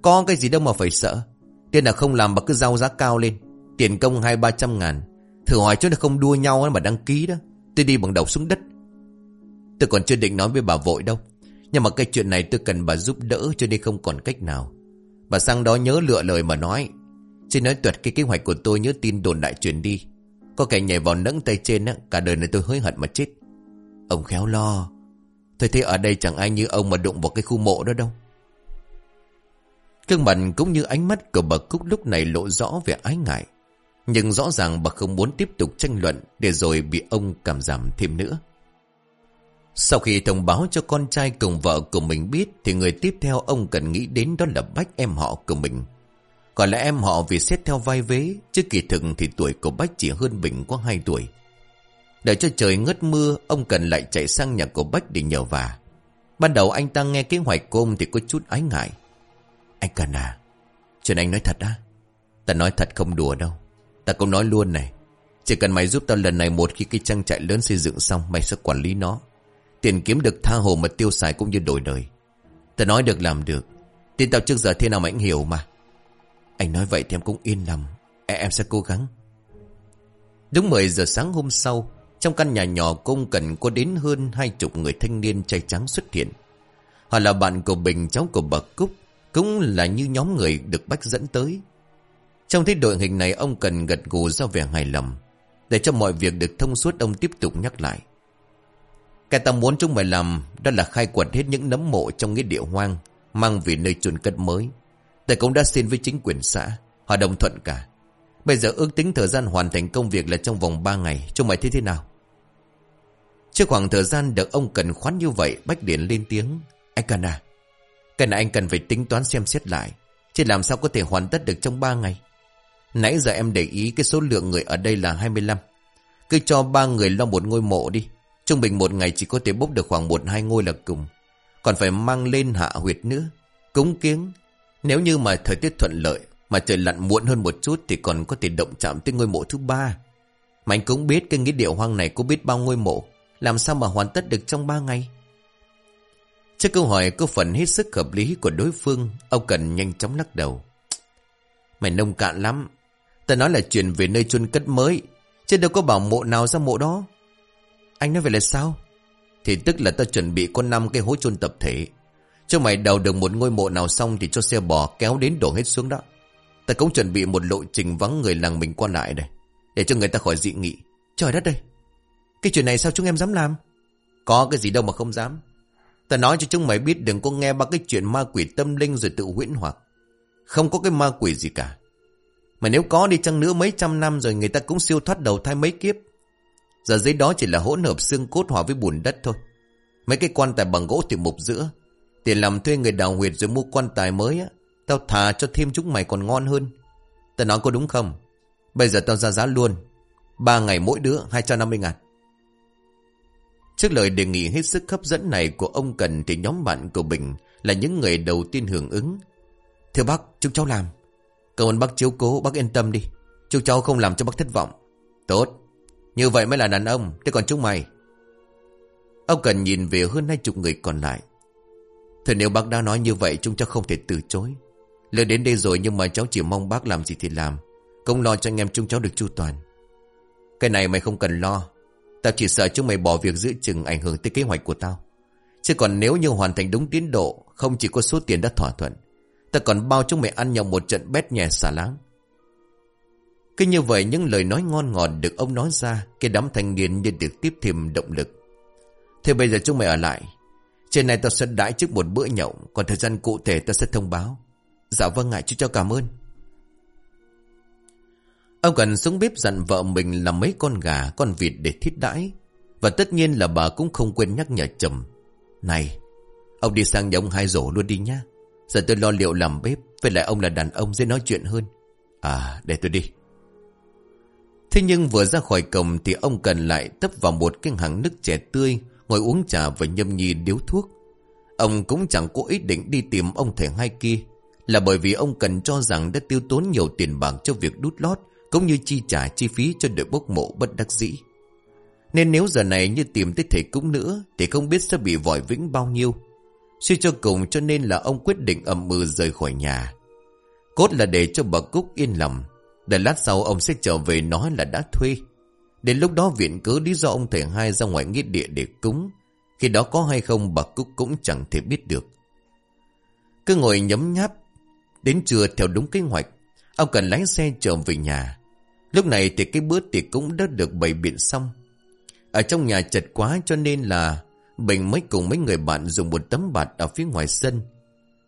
Speaker 1: Có cái gì đâu mà phải sợ. Tiền là không làm mà cứ giao giá cao lên. Tiền công hai, ba trăm ngàn. Thử hỏi chỗ nó không đua nhau mà đăng ký đó. Tôi đi bằng đầu xuống đất. Tôi còn chưa định nói với bà vội đâu. Nhưng mà cái chuyện này tôi cần bà giúp đỡ Cho nên không còn cách nào. Bà sang đó nhớ lựa lời mà nói. Xin nói tuyệt cái kế hoạch của tôi nhớ tin đồn đại truyền đi. Có kẻ nhảy vào nâng tay trên á, Cả đời này tôi hối hận mà chết. Ông khéo lo. Tôi thấy ở đây chẳng ai như ông mà đụng vào cái khu mộ đó đâu. Cương mặt cũng như ánh mắt của bà Cúc lúc này lộ rõ về ái ngại. Nhưng rõ ràng bà không muốn tiếp tục tranh luận Để rồi bị ông cảm giảm thêm nữa. Sau khi thông báo cho con trai cùng vợ của mình biết thì người tiếp theo ông cần nghĩ đến đó là Bách em họ của mình. Có lẽ em họ vì xét theo vai vế, chứ kỳ thực thì tuổi của Bách chỉ hơn Bình có 2 tuổi. Để cho trời ngất mưa, ông cần lại chạy sang nhà của Bách để nhờ vả. Ban đầu anh ta nghe kế hoạch của ông thì có chút ái ngại. Anh Cần à, chuyện anh nói thật á? Ta nói thật không đùa đâu. Ta cũng nói luôn này. Chỉ cần mày giúp tao lần này một khi cái trang trại lớn xây dựng xong, mày sẽ quản lý nó. Tiền kiếm được tha hồ mà tiêu xài cũng như đổi đời Ta nói được làm được Tin tao trước giờ thế nào mà anh hiểu mà anh nói vậy thì em cũng yên lòng. Em, em sẽ cố gắng. Đúng 10 giờ sáng hôm sau Trong căn nhà nhỏ cung cần có đến hơn hai chục người thanh niên trai trắng xuất hiện. Họ là bạn của Bình cháu của bà Cúc Cũng là như nhóm người được Bách dẫn tới. Trong thế đội hình này ông cần gật gù ra vẻ hài lòng Để cho mọi việc được thông suốt ông tiếp tục nhắc lại. Cái ta muốn chúng mày làm đó là khai quật hết những nấm mộ trong nghĩa địa hoang, mang về nơi chôn cất mới. Tại cũng đã xin với chính quyền xã, họ đồng thuận cả. Bây giờ ước tính thời gian hoàn thành công việc là trong vòng 3 ngày, chúng mày thấy thế nào? Trước khoảng thời gian được ông cần khoán như vậy, Bách Điển lên tiếng. Anh cần à? Cái này anh cần phải tính toán xem xét lại. Chứ làm sao có thể hoàn tất được trong 3 ngày? Nãy giờ em để ý cái số lượng người ở đây là 25. Cứ cho ba người lo một ngôi mộ đi. Trung bình một ngày chỉ có thể bốc được khoảng một hai ngôi là cùng. Còn phải mang lên hạ huyệt nữa. Cúng kiếng. Nếu như mà thời tiết thuận lợi mà trời lặn muộn hơn một chút thì còn có thể động chạm tới ngôi mộ thứ ba. Mà anh cũng biết cái nghĩa địa hoang này có biết bao ngôi mộ. Làm sao mà hoàn tất được trong ba ngày? Trước câu hỏi có phần hết sức hợp lý của đối phương, ông Cần nhanh chóng lắc đầu. Mày nông cạn lắm. Ta nói là chuyện về nơi chôn cất mới, chứ đâu có bảo mộ nào ra mộ đó. Anh nói vậy là sao? Thì tức là ta chuẩn bị có năm cái hố chôn tập thể. Cho mày đào được một ngôi mộ nào xong thì cho xe bò kéo đến đổ hết xuống đó. Ta cũng chuẩn bị một lộ trình vắng người làng mình qua lại đây. Để cho người ta khỏi dị nghị. Trời đất đây. Cái chuyện này sao chúng em dám làm? Có cái gì đâu mà không dám. Ta nói cho chúng mày biết đừng có nghe ba cái chuyện ma quỷ tâm linh rồi tự huyễn hoặc. Không có cái ma quỷ gì cả. Mà nếu có đi chăng nữa mấy trăm năm rồi người ta cũng siêu thoát đầu thai mấy kiếp. Giờ dưới đó chỉ là hỗn hợp xương cốt hòa với bùn đất thôi. Mấy cái quan tài bằng gỗ thì mục giữa. Tiền làm thuê người đào huyệt rồi mua quan tài mới á. Tao thà cho thêm chúng mày còn ngon hơn. Tao nói có đúng không? Bây giờ tao ra giá luôn. Ba ngày mỗi đứa 250 ngàn. Trước lời đề nghị hết sức hấp dẫn này của ông Cần thì nhóm bạn của Bình là những người đầu tiên hưởng ứng. Thưa bác, chúng cháu làm. Cảm ơn bác chiếu cố, bác yên tâm đi. chúng cháu không làm cho bác thất vọng. Tốt, như vậy mới là đàn ông, thế còn chúng mày. Ông cần nhìn về hơn hai chục người còn lại. Thôi nếu bác đã nói như vậy chúng cháu không thể từ chối. Lời đến đây rồi nhưng mà cháu chỉ mong bác làm gì thì làm. Không lo cho anh em chúng cháu được chu toàn. Cái này mày không cần lo. Tao chỉ sợ chúng mày bỏ việc giữ chừng ảnh hưởng tới kế hoạch của tao. Chứ còn nếu như hoàn thành đúng tiến độ, không chỉ có số tiền đã thỏa thuận. tao còn bao chúng mày ăn nhau một trận bét nhè xả láng. Cứ như vậy những lời nói ngon ngọt được ông nói ra, cái đám thanh niên như được tiếp thêm động lực. Thế bây giờ chúng mày ở lại. Trên này tao sẽ đãi trước một bữa nhậu, còn thời gian cụ thể tao sẽ thông báo. Dạ vâng ngại chú cho cảm ơn. Ông cần xuống bếp dặn vợ mình làm mấy con gà, con vịt để thiết đãi. Và tất nhiên là bà cũng không quên nhắc nhở chồng. Này, ông đi sang nhà ông hai rổ luôn đi nhá. Giờ tôi lo liệu làm bếp, với lại ông là đàn ông dễ nói chuyện hơn. À, để tôi đi. Thế nhưng vừa ra khỏi cổng thì ông cần lại tấp vào một cái hàng nước trẻ tươi, ngồi uống trà và nhâm nhi điếu thuốc. Ông cũng chẳng có ý định đi tìm ông thầy hai kia, là bởi vì ông cần cho rằng đã tiêu tốn nhiều tiền bạc cho việc đút lót, cũng như chi trả chi phí cho đội bốc mộ bất đắc dĩ. Nên nếu giờ này như tìm tới thầy cúng nữa, thì không biết sẽ bị vòi vĩnh bao nhiêu. Suy cho cùng cho nên là ông quyết định ẩm mưu ừ rời khỏi nhà. Cốt là để cho bà Cúc yên lòng. Để lát sau ông sẽ trở về nói là đã thuê. Đến lúc đó viện cớ lý do ông thầy hai ra ngoài nghĩa địa để cúng. Khi đó có hay không bà Cúc cũng chẳng thể biết được. Cứ ngồi nhấm nháp. Đến trưa theo đúng kế hoạch. Ông cần lái xe trở về nhà. Lúc này thì cái bữa tiệc cũng đã được bày biện xong. Ở trong nhà chật quá cho nên là Bình mới cùng mấy người bạn dùng một tấm bạt ở phía ngoài sân.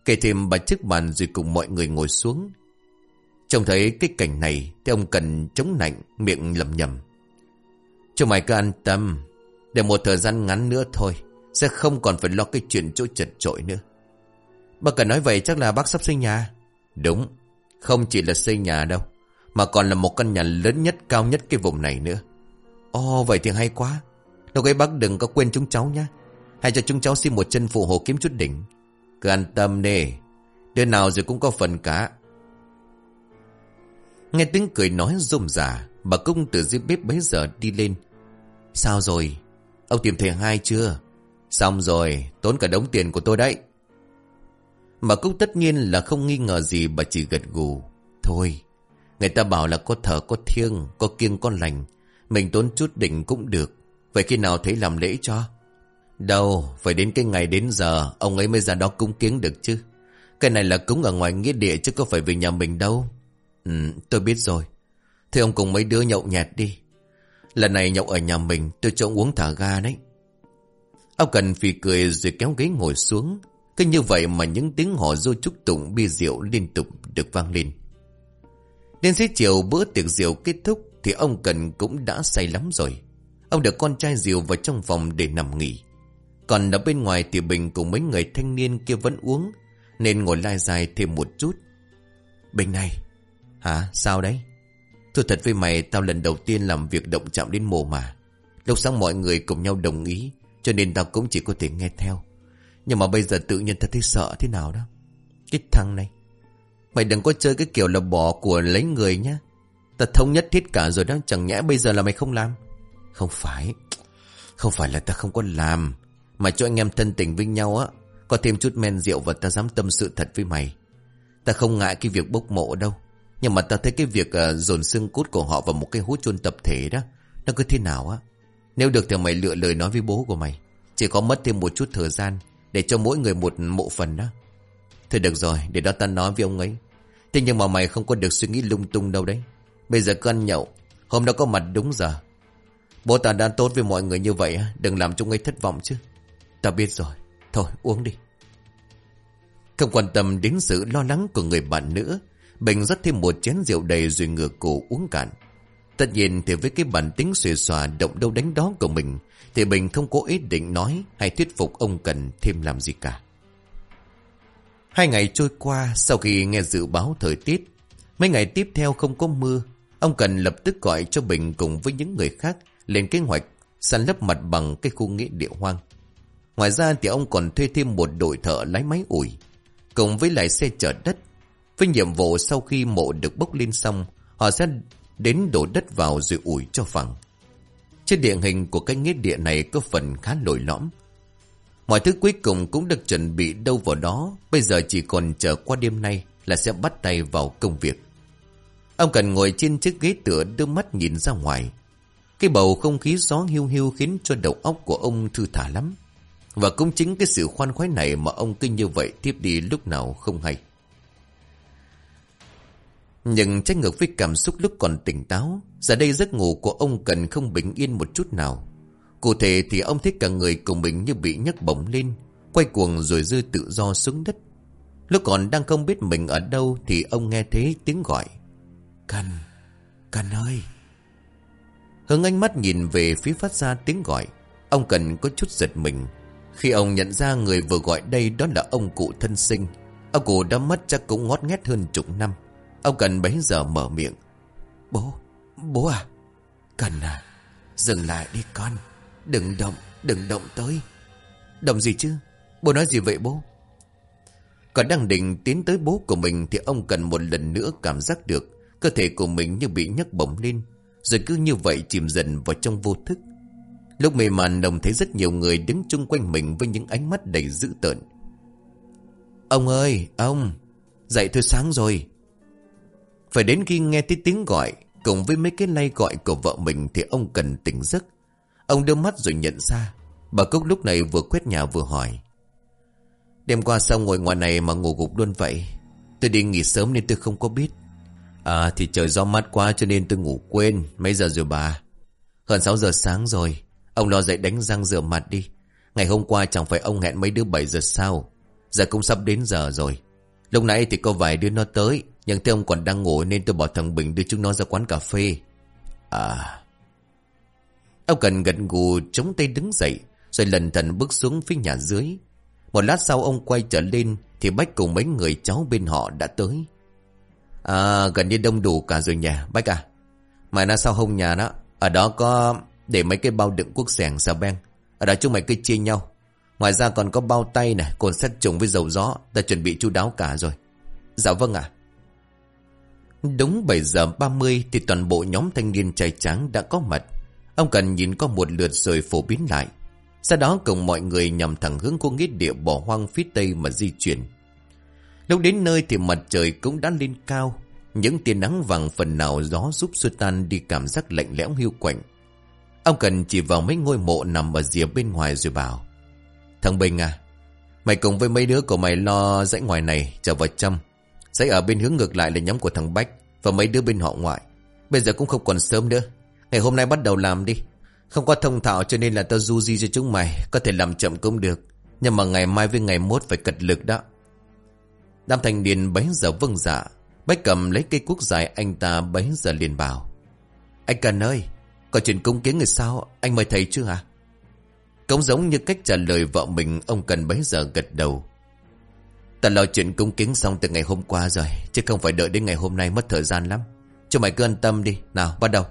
Speaker 1: Kể thêm bà chiếc bàn rồi cùng mọi người ngồi xuống. Trông thấy cái cảnh này thì ông cần chống nạnh, miệng lầm nhầm. Cho mày cứ an tâm, để một thời gian ngắn nữa thôi, sẽ không còn phải lo cái chuyện chỗ chật trội nữa. Bác cả nói vậy chắc là bác sắp xây nhà. Đúng, không chỉ là xây nhà đâu, mà còn là một căn nhà lớn nhất, cao nhất cái vùng này nữa. Ồ, vậy thì hay quá. đâu cái bác đừng có quên chúng cháu nhé. Hãy cho chúng cháu xin một chân phụ hộ kiếm chút đỉnh. Cứ an tâm nè. Đứa nào rồi cũng có phần cả. Nghe tiếng cười nói rôm rả, bà cung từ dưới bếp bấy giờ đi lên. Sao rồi? Ông tìm thầy hai chưa? Xong rồi, tốn cả đống tiền của tôi đấy. Mà Cúc tất nhiên là không nghi ngờ gì bà chỉ gật gù. Thôi, người ta bảo là có thở có thiêng, có kiêng có lành. Mình tốn chút đỉnh cũng được. Vậy khi nào thấy làm lễ cho? Đâu, phải đến cái ngày đến giờ ông ấy mới ra đó cúng kiến được chứ. Cái này là cúng ở ngoài nghĩa địa chứ có phải về nhà mình đâu. Ừ, tôi biết rồi. Thế ông cùng mấy đứa nhậu nhẹt đi. Lần này nhậu ở nhà mình tôi cho uống thả ga đấy. Ông cần phì cười rồi kéo ghế ngồi xuống. Cứ như vậy mà những tiếng họ du chúc tụng bia rượu liên tục được vang lên. Đến xế chiều bữa tiệc rượu kết thúc thì ông Cần cũng đã say lắm rồi. Ông được con trai rượu vào trong phòng để nằm nghỉ. Còn ở bên ngoài thì Bình cùng mấy người thanh niên kia vẫn uống, nên ngồi lai dài thêm một chút. Bình này, hả, sao đấy? Thôi thật với mày, tao lần đầu tiên làm việc động chạm đến mồ mà. Lúc sáng mọi người cùng nhau đồng ý, cho nên tao cũng chỉ có thể nghe theo. Nhưng mà bây giờ tự nhiên tao thấy sợ thế nào đó. Cái thằng này, mày đừng có chơi cái kiểu là bỏ của lấy người nhá. Ta thống nhất hết cả rồi đó, chẳng nhẽ bây giờ là mày không làm. Không phải, không phải là ta không có làm. Mà cho anh em thân tình với nhau á Có thêm chút men rượu và ta dám tâm sự thật với mày Ta không ngại cái việc bốc mộ đâu nhưng mà ta thấy cái việc uh, dồn xương cốt của họ vào một cái hố chôn tập thể đó Nó cứ thế nào á Nếu được thì mày lựa lời nói với bố của mày Chỉ có mất thêm một chút thời gian Để cho mỗi người một mộ phần đó Thôi được rồi để đó ta nói với ông ấy Thế nhưng mà mày không có được suy nghĩ lung tung đâu đấy Bây giờ cứ ăn nhậu Hôm đó có mặt đúng giờ Bố ta đã tốt với mọi người như vậy Đừng làm chúng ấy thất vọng chứ Ta biết rồi. Thôi uống đi. Không quan tâm đến sự lo lắng của người bạn nữa. Bình rót thêm một chén rượu đầy rồi ngửa cổ uống cạn. Tất nhiên thì với cái bản tính xuề xòa động đâu đánh đó của mình thì Bình không có ý định nói hay thuyết phục ông Cần thêm làm gì cả. Hai ngày trôi qua sau khi nghe dự báo thời tiết, mấy ngày tiếp theo không có mưa, ông Cần lập tức gọi cho Bình cùng với những người khác lên kế hoạch săn lấp mặt bằng cái khu nghĩa địa hoang. Ngoài ra thì ông còn thuê thêm một đội thợ lái máy ủi, cùng với lại xe chở đất. Với nhiệm vụ sau khi mộ được bốc lên xong, họ sẽ đến đổ đất vào rồi ủi cho phẳng. Trên địa hình của cái nghĩa địa này có phần khá lồi lõm. Mọi thứ cuối cùng cũng được chuẩn bị đâu vào đó, bây giờ chỉ còn chờ qua đêm nay là sẽ bắt tay vào công việc. Ông cần ngồi trên chiếc ghế tựa đưa mắt nhìn ra ngoài. Cái bầu không khí gió hiu hiu khiến cho đầu óc của ông thư thả lắm. Và cũng chính cái sự khoan khoái này mà ông kinh như vậy tiếp đi lúc nào không hay. Nhưng trái ngược với cảm xúc lúc còn tỉnh táo, giờ đây giấc ngủ của ông cần không bình yên một chút nào. Cụ thể thì ông thấy cả người cùng mình như bị nhấc bổng lên, quay cuồng rồi rơi tự do xuống đất. Lúc còn đang không biết mình ở đâu thì ông nghe thấy tiếng gọi. Cần, Cần ơi! Hướng ánh mắt nhìn về phía phát ra tiếng gọi. Ông Cần có chút giật mình. Khi ông nhận ra người vừa gọi đây đó là ông cụ thân sinh. Ông cụ đã mất chắc cũng ngót nghét hơn chục năm. Ông Cần bấy giờ mở miệng. Bố, bố à? Cần à? Dừng lại đi con. Đừng động, đừng động tới. Động gì chứ? Bố nói gì vậy bố? Còn đang định tiến tới bố của mình thì ông cần một lần nữa cảm giác được cơ thể của mình như bị nhấc bổng lên. Rồi cứ như vậy chìm dần vào trong vô thức. Lúc mê màn đồng thấy rất nhiều người đứng chung quanh mình với những ánh mắt đầy dữ tợn. Ông ơi, ông, dậy thôi sáng rồi. Phải đến khi nghe thấy tiếng gọi, cùng với mấy cái lay gọi của vợ mình thì ông cần tỉnh giấc. Ông đưa mắt rồi nhận ra, bà Cúc lúc này vừa quét nhà vừa hỏi. Đêm qua sao ngồi ngoài này mà ngủ gục luôn vậy? Tôi đi nghỉ sớm nên tôi không có biết. À thì trời gió mát quá cho nên tôi ngủ quên. Mấy giờ rồi bà? Hơn 6 giờ sáng rồi. Ông lo dậy đánh răng rửa mặt đi. Ngày hôm qua chẳng phải ông hẹn mấy đứa 7 giờ sao? Giờ cũng sắp đến giờ rồi. Lúc nãy thì có vài đứa nó tới. Nhưng thấy ông còn đang ngủ nên tôi bảo thằng Bình đưa chúng nó ra quán cà phê. À... Ông cần gật gù, chống tay đứng dậy. Rồi lần thần bước xuống phía nhà dưới. Một lát sau ông quay trở lên thì Bách cùng mấy người cháu bên họ đã tới. À gần như đông đủ cả rồi nhà Bách à Mà nó sau hông nhà đó, Ở đó có để mấy cái bao đựng quốc sẻng xà beng Ở đó chúng mày cứ chia nhau Ngoài ra còn có bao tay này, Cồn sắt trùng với dầu gió, Ta chuẩn bị chu đáo cả rồi Dạ vâng ạ Đúng 7 giờ 30 Thì toàn bộ nhóm thanh niên trai trắng đã có mặt Ông cần nhìn có một lượt rồi phổ biến lại sau đó cùng mọi người nhằm thẳng hướng của nghĩa địa bỏ hoang phía tây mà di chuyển. Lúc đến nơi thì mặt trời cũng đã lên cao. Những tia nắng vàng phần nào gió giúp xua tan đi cảm giác lạnh lẽo hiu quạnh. Ông cần chỉ vào mấy ngôi mộ nằm ở rìa bên ngoài rồi bảo. Thằng Bình à, mày cùng với mấy đứa của mày lo dãy ngoài này trở vào trong. Dãy ở bên hướng ngược lại là nhóm của thằng Bách và mấy đứa bên họ ngoại. Bây giờ cũng không còn sớm nữa. Ngày hôm nay bắt đầu làm đi. Không có thông thạo cho nên là tao du di cho chúng mày. Có thể làm chậm cũng được. Nhưng mà ngày mai với ngày mốt phải cật lực đó. Đam thành niên bấy giờ vâng dạ. Bách cầm lấy cây cuốc dài anh ta bấy giờ liền bảo. Anh Cần ơi, Có chuyện cung kiến người sao? Anh mời thầy chưa hả? Cũng giống như cách trả lời vợ mình, Ông Cần bấy giờ gật đầu. Ta lo chuyện cung kính xong từ ngày hôm qua rồi, Chứ không phải đợi đến ngày hôm nay mất thời gian lắm. Cho mày cứ an tâm đi, Nào, bắt đầu.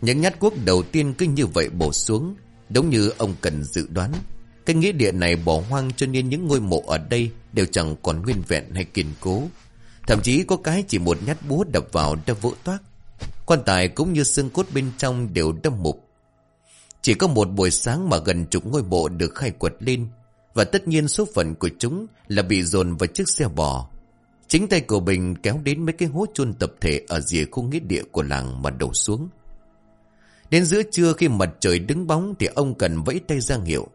Speaker 1: Những nhát cuốc đầu tiên cứ như vậy bổ xuống Đúng như ông cần dự đoán. Cái nghĩa địa này bỏ hoang cho nên những ngôi mộ ở đây Đều chẳng còn nguyên vẹn hay kiên cố. Thậm chí có cái chỉ một nhát búa đập vào đã vỡ toát Quan tài cũng như xương cốt bên trong đều đâm mục. Chỉ có một buổi sáng mà gần chục ngôi mộ được khai quật lên và tất nhiên số phận của chúng là bị dồn vào chiếc xe bò Chính tay của Bình kéo đến mấy cái hố chôn tập thể ở rìa khu nghĩa địa của làng mà đổ xuống Đến giữa trưa khi mặt trời đứng bóng thì ông cần vẫy tay ra hiệu.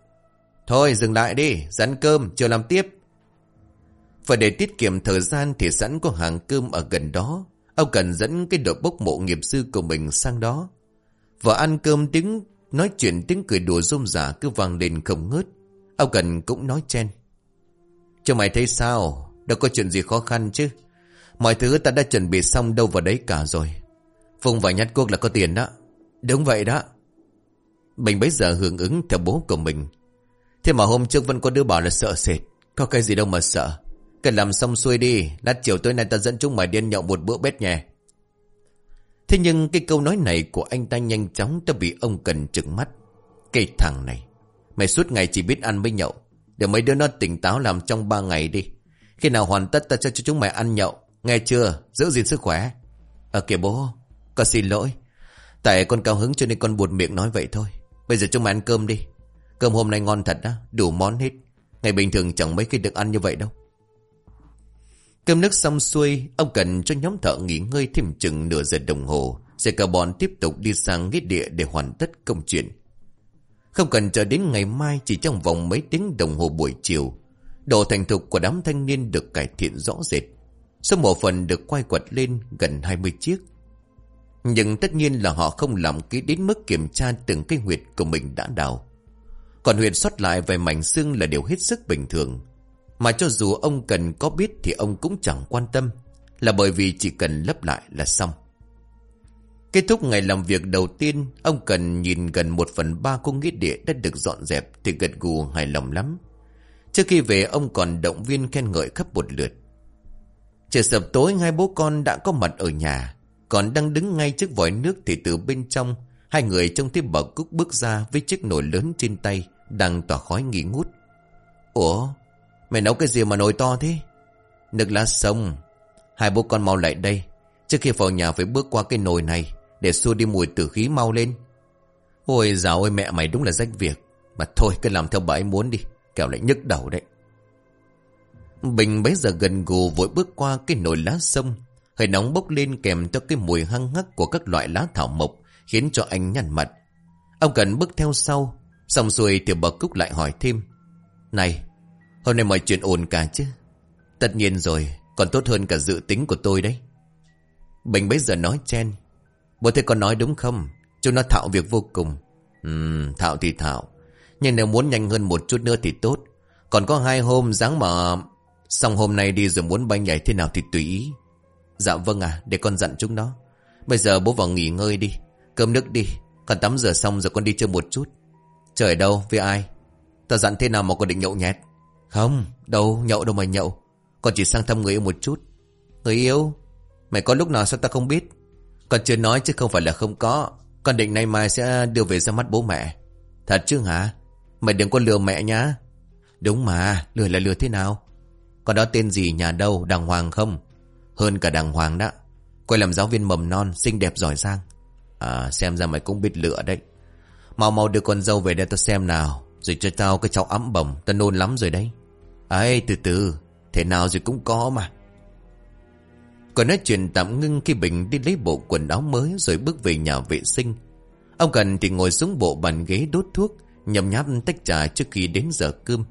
Speaker 1: Thôi dừng lại đi, dán cơm, chờ làm tiếp. Và để tiết kiệm thời gian thì sẵn có hàng cơm ở gần đó. Ông cần dẫn cái đội bốc mộ nghiệp sư của mình sang đó. Và ăn cơm tiếng, nói chuyện tiếng cười đùa rôm rả cứ vang lên không ngớt. Ông cần cũng nói chen. Cho mày thấy sao? Đâu có chuyện gì khó khăn chứ. Mọi thứ ta đã chuẩn bị xong đâu vào đấy cả rồi. Phùng và nhát Quốc là có tiền đó. Đúng vậy đó. Bình bấy giờ hưởng ứng theo bố của mình. Thế mà hôm trước vẫn có đứa bảo là sợ sệt. Có cái gì đâu mà sợ. Cần làm xong xuôi đi. Lát chiều tối nay ta dẫn chúng mày điên nhậu một bữa bét nhè. Thế nhưng cái câu nói này của anh ta nhanh chóng đã bị ông cần trừng mắt. Cái thằng này. Mày suốt ngày chỉ biết ăn với nhậu. Để mấy đứa nó tỉnh táo làm trong ba ngày đi. Khi nào hoàn tất ta cho chúng mày ăn nhậu. Nghe chưa? Giữ gìn sức khỏe. Ờ kìa bố. Con xin lỗi. Tại con cao hứng cho nên con buột miệng nói vậy thôi. Bây giờ chúng mày ăn cơm đi. Cơm hôm nay ngon thật đó. Đủ món hết. Ngày bình thường chẳng mấy khi được ăn như vậy đâu. Cơm nước xong xuôi, ông cần cho nhóm thợ nghỉ ngơi thêm chừng nửa giờ đồng hồ. xe carbon tiếp tục đi sang nghĩa địa để hoàn tất công chuyện. Không cần chờ đến ngày mai, chỉ trong vòng mấy tiếng đồng hồ buổi chiều. Độ thành thục của đám thanh niên được cải thiện rõ rệt. Số mộ phần được quay quật lên gần 20 chiếc. Nhưng tất nhiên là họ không làm kỹ đến mức kiểm tra từng cây huyệt của mình đã đào. Còn huyệt xuất lại về mảnh xương là điều hết sức bình thường. Mà cho dù ông cần có biết thì ông cũng chẳng quan tâm. Là bởi vì chỉ cần lấp lại là xong. Kết thúc ngày làm việc đầu tiên, ông cần nhìn gần một phần ba khu nghĩa địa đã được dọn dẹp thì gật gù hài lòng lắm. Trước khi về ông còn động viên khen ngợi khắp một lượt. Trời sập tối hai bố con đã có mặt ở nhà. Còn đang đứng ngay trước vòi nước thì từ bên trong, hai người trong thấy bà Cúc bước ra với chiếc nồi lớn trên tay, đang tỏa khói nghi ngút. Ủa, mày nấu cái gì mà nồi to thế? Nước lá sông. Hai bố con mau lại đây. Trước khi vào nhà phải bước qua cái nồi này, để xua đi mùi tử khí mau lên. Ôi dào ơi mẹ mày đúng là rách việc. Mà thôi cứ làm theo bà ấy muốn đi. Kẻo lại nhức đầu đấy. Bình bấy giờ gần gù vội bước qua cái nồi lá sông. Hơi nóng bốc lên kèm cho cái mùi hăng hắc của các loại lá thảo mộc khiến cho anh nhăn mặt. Ông cần bước theo sau. Xong rồi thì bà Cúc lại hỏi thêm. Này, hôm nay mọi chuyện ổn cả chứ? Tất nhiên rồi, còn tốt hơn cả dự tính của tôi đấy. Bình bấy giờ nói chen. Bố thế con nói đúng không? Chúng nó thạo việc vô cùng. Ừm, thạo thì thạo. Nhưng nếu muốn nhanh hơn một chút nữa thì tốt. Còn có hai hôm dáng mà... Xong hôm nay đi rồi muốn bay nhảy thế nào thì tùy ý. Dạ vâng à, để con dặn chúng nó. Bây giờ bố vào nghỉ ngơi đi. Cơm nước đi. Con tắm rửa xong rồi con đi chơi một chút. Trời đâu, với ai? Tao dặn thế nào mà con định nhậu nhẹt? Không, đâu, nhậu đâu mà nhậu. Con chỉ sang thăm người yêu một chút. Người yêu? Mày có lúc nào sao ta không biết? Con chưa nói chứ không phải là không có. Con định nay mai sẽ đưa về ra mắt bố mẹ. Thật chứ hả? Mày đừng có lừa mẹ nhá. Đúng mà, lừa là lừa thế nào? Con đó tên gì nhà đâu, đàng hoàng không? Hơn cả đàng hoàng đó. Quay làm giáo viên mầm non, xinh đẹp giỏi giang. À, xem ra mày cũng biết lựa đấy. Mau mau đưa con dâu về đây tao xem nào. Rồi cho tao cái cháu ấm bầm, tao nôn lắm rồi đấy. ấy từ từ, thế nào rồi cũng có mà. Còn nói chuyện tạm ngưng khi Bình đi lấy bộ quần áo mới rồi bước về nhà vệ sinh. Ông Cần thì ngồi xuống bộ bàn ghế đốt thuốc, nhầm nháp tách trà trước khi đến giờ cơm.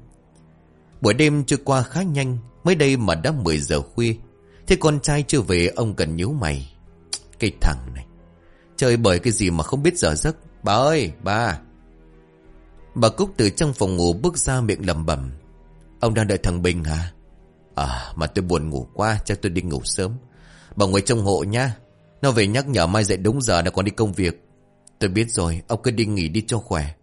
Speaker 1: Buổi đêm trôi qua khá nhanh, mới đây mà đã 10 giờ khuya. Thế con trai chưa về ông Cần nhíu mày. Cái thằng này, chơi bởi cái gì mà không biết giờ giấc. Bà ơi, bà. Bà Cúc từ trong phòng ngủ bước ra miệng lầm bẩm Ông đang đợi thằng Bình hả? À, mà tôi buồn ngủ quá, chắc tôi đi ngủ sớm. Bà ngồi trong hộ nha Nó về nhắc nhở mai dậy đúng giờ là còn đi công việc. Tôi biết rồi, Ông cứ đi nghỉ đi cho khỏe.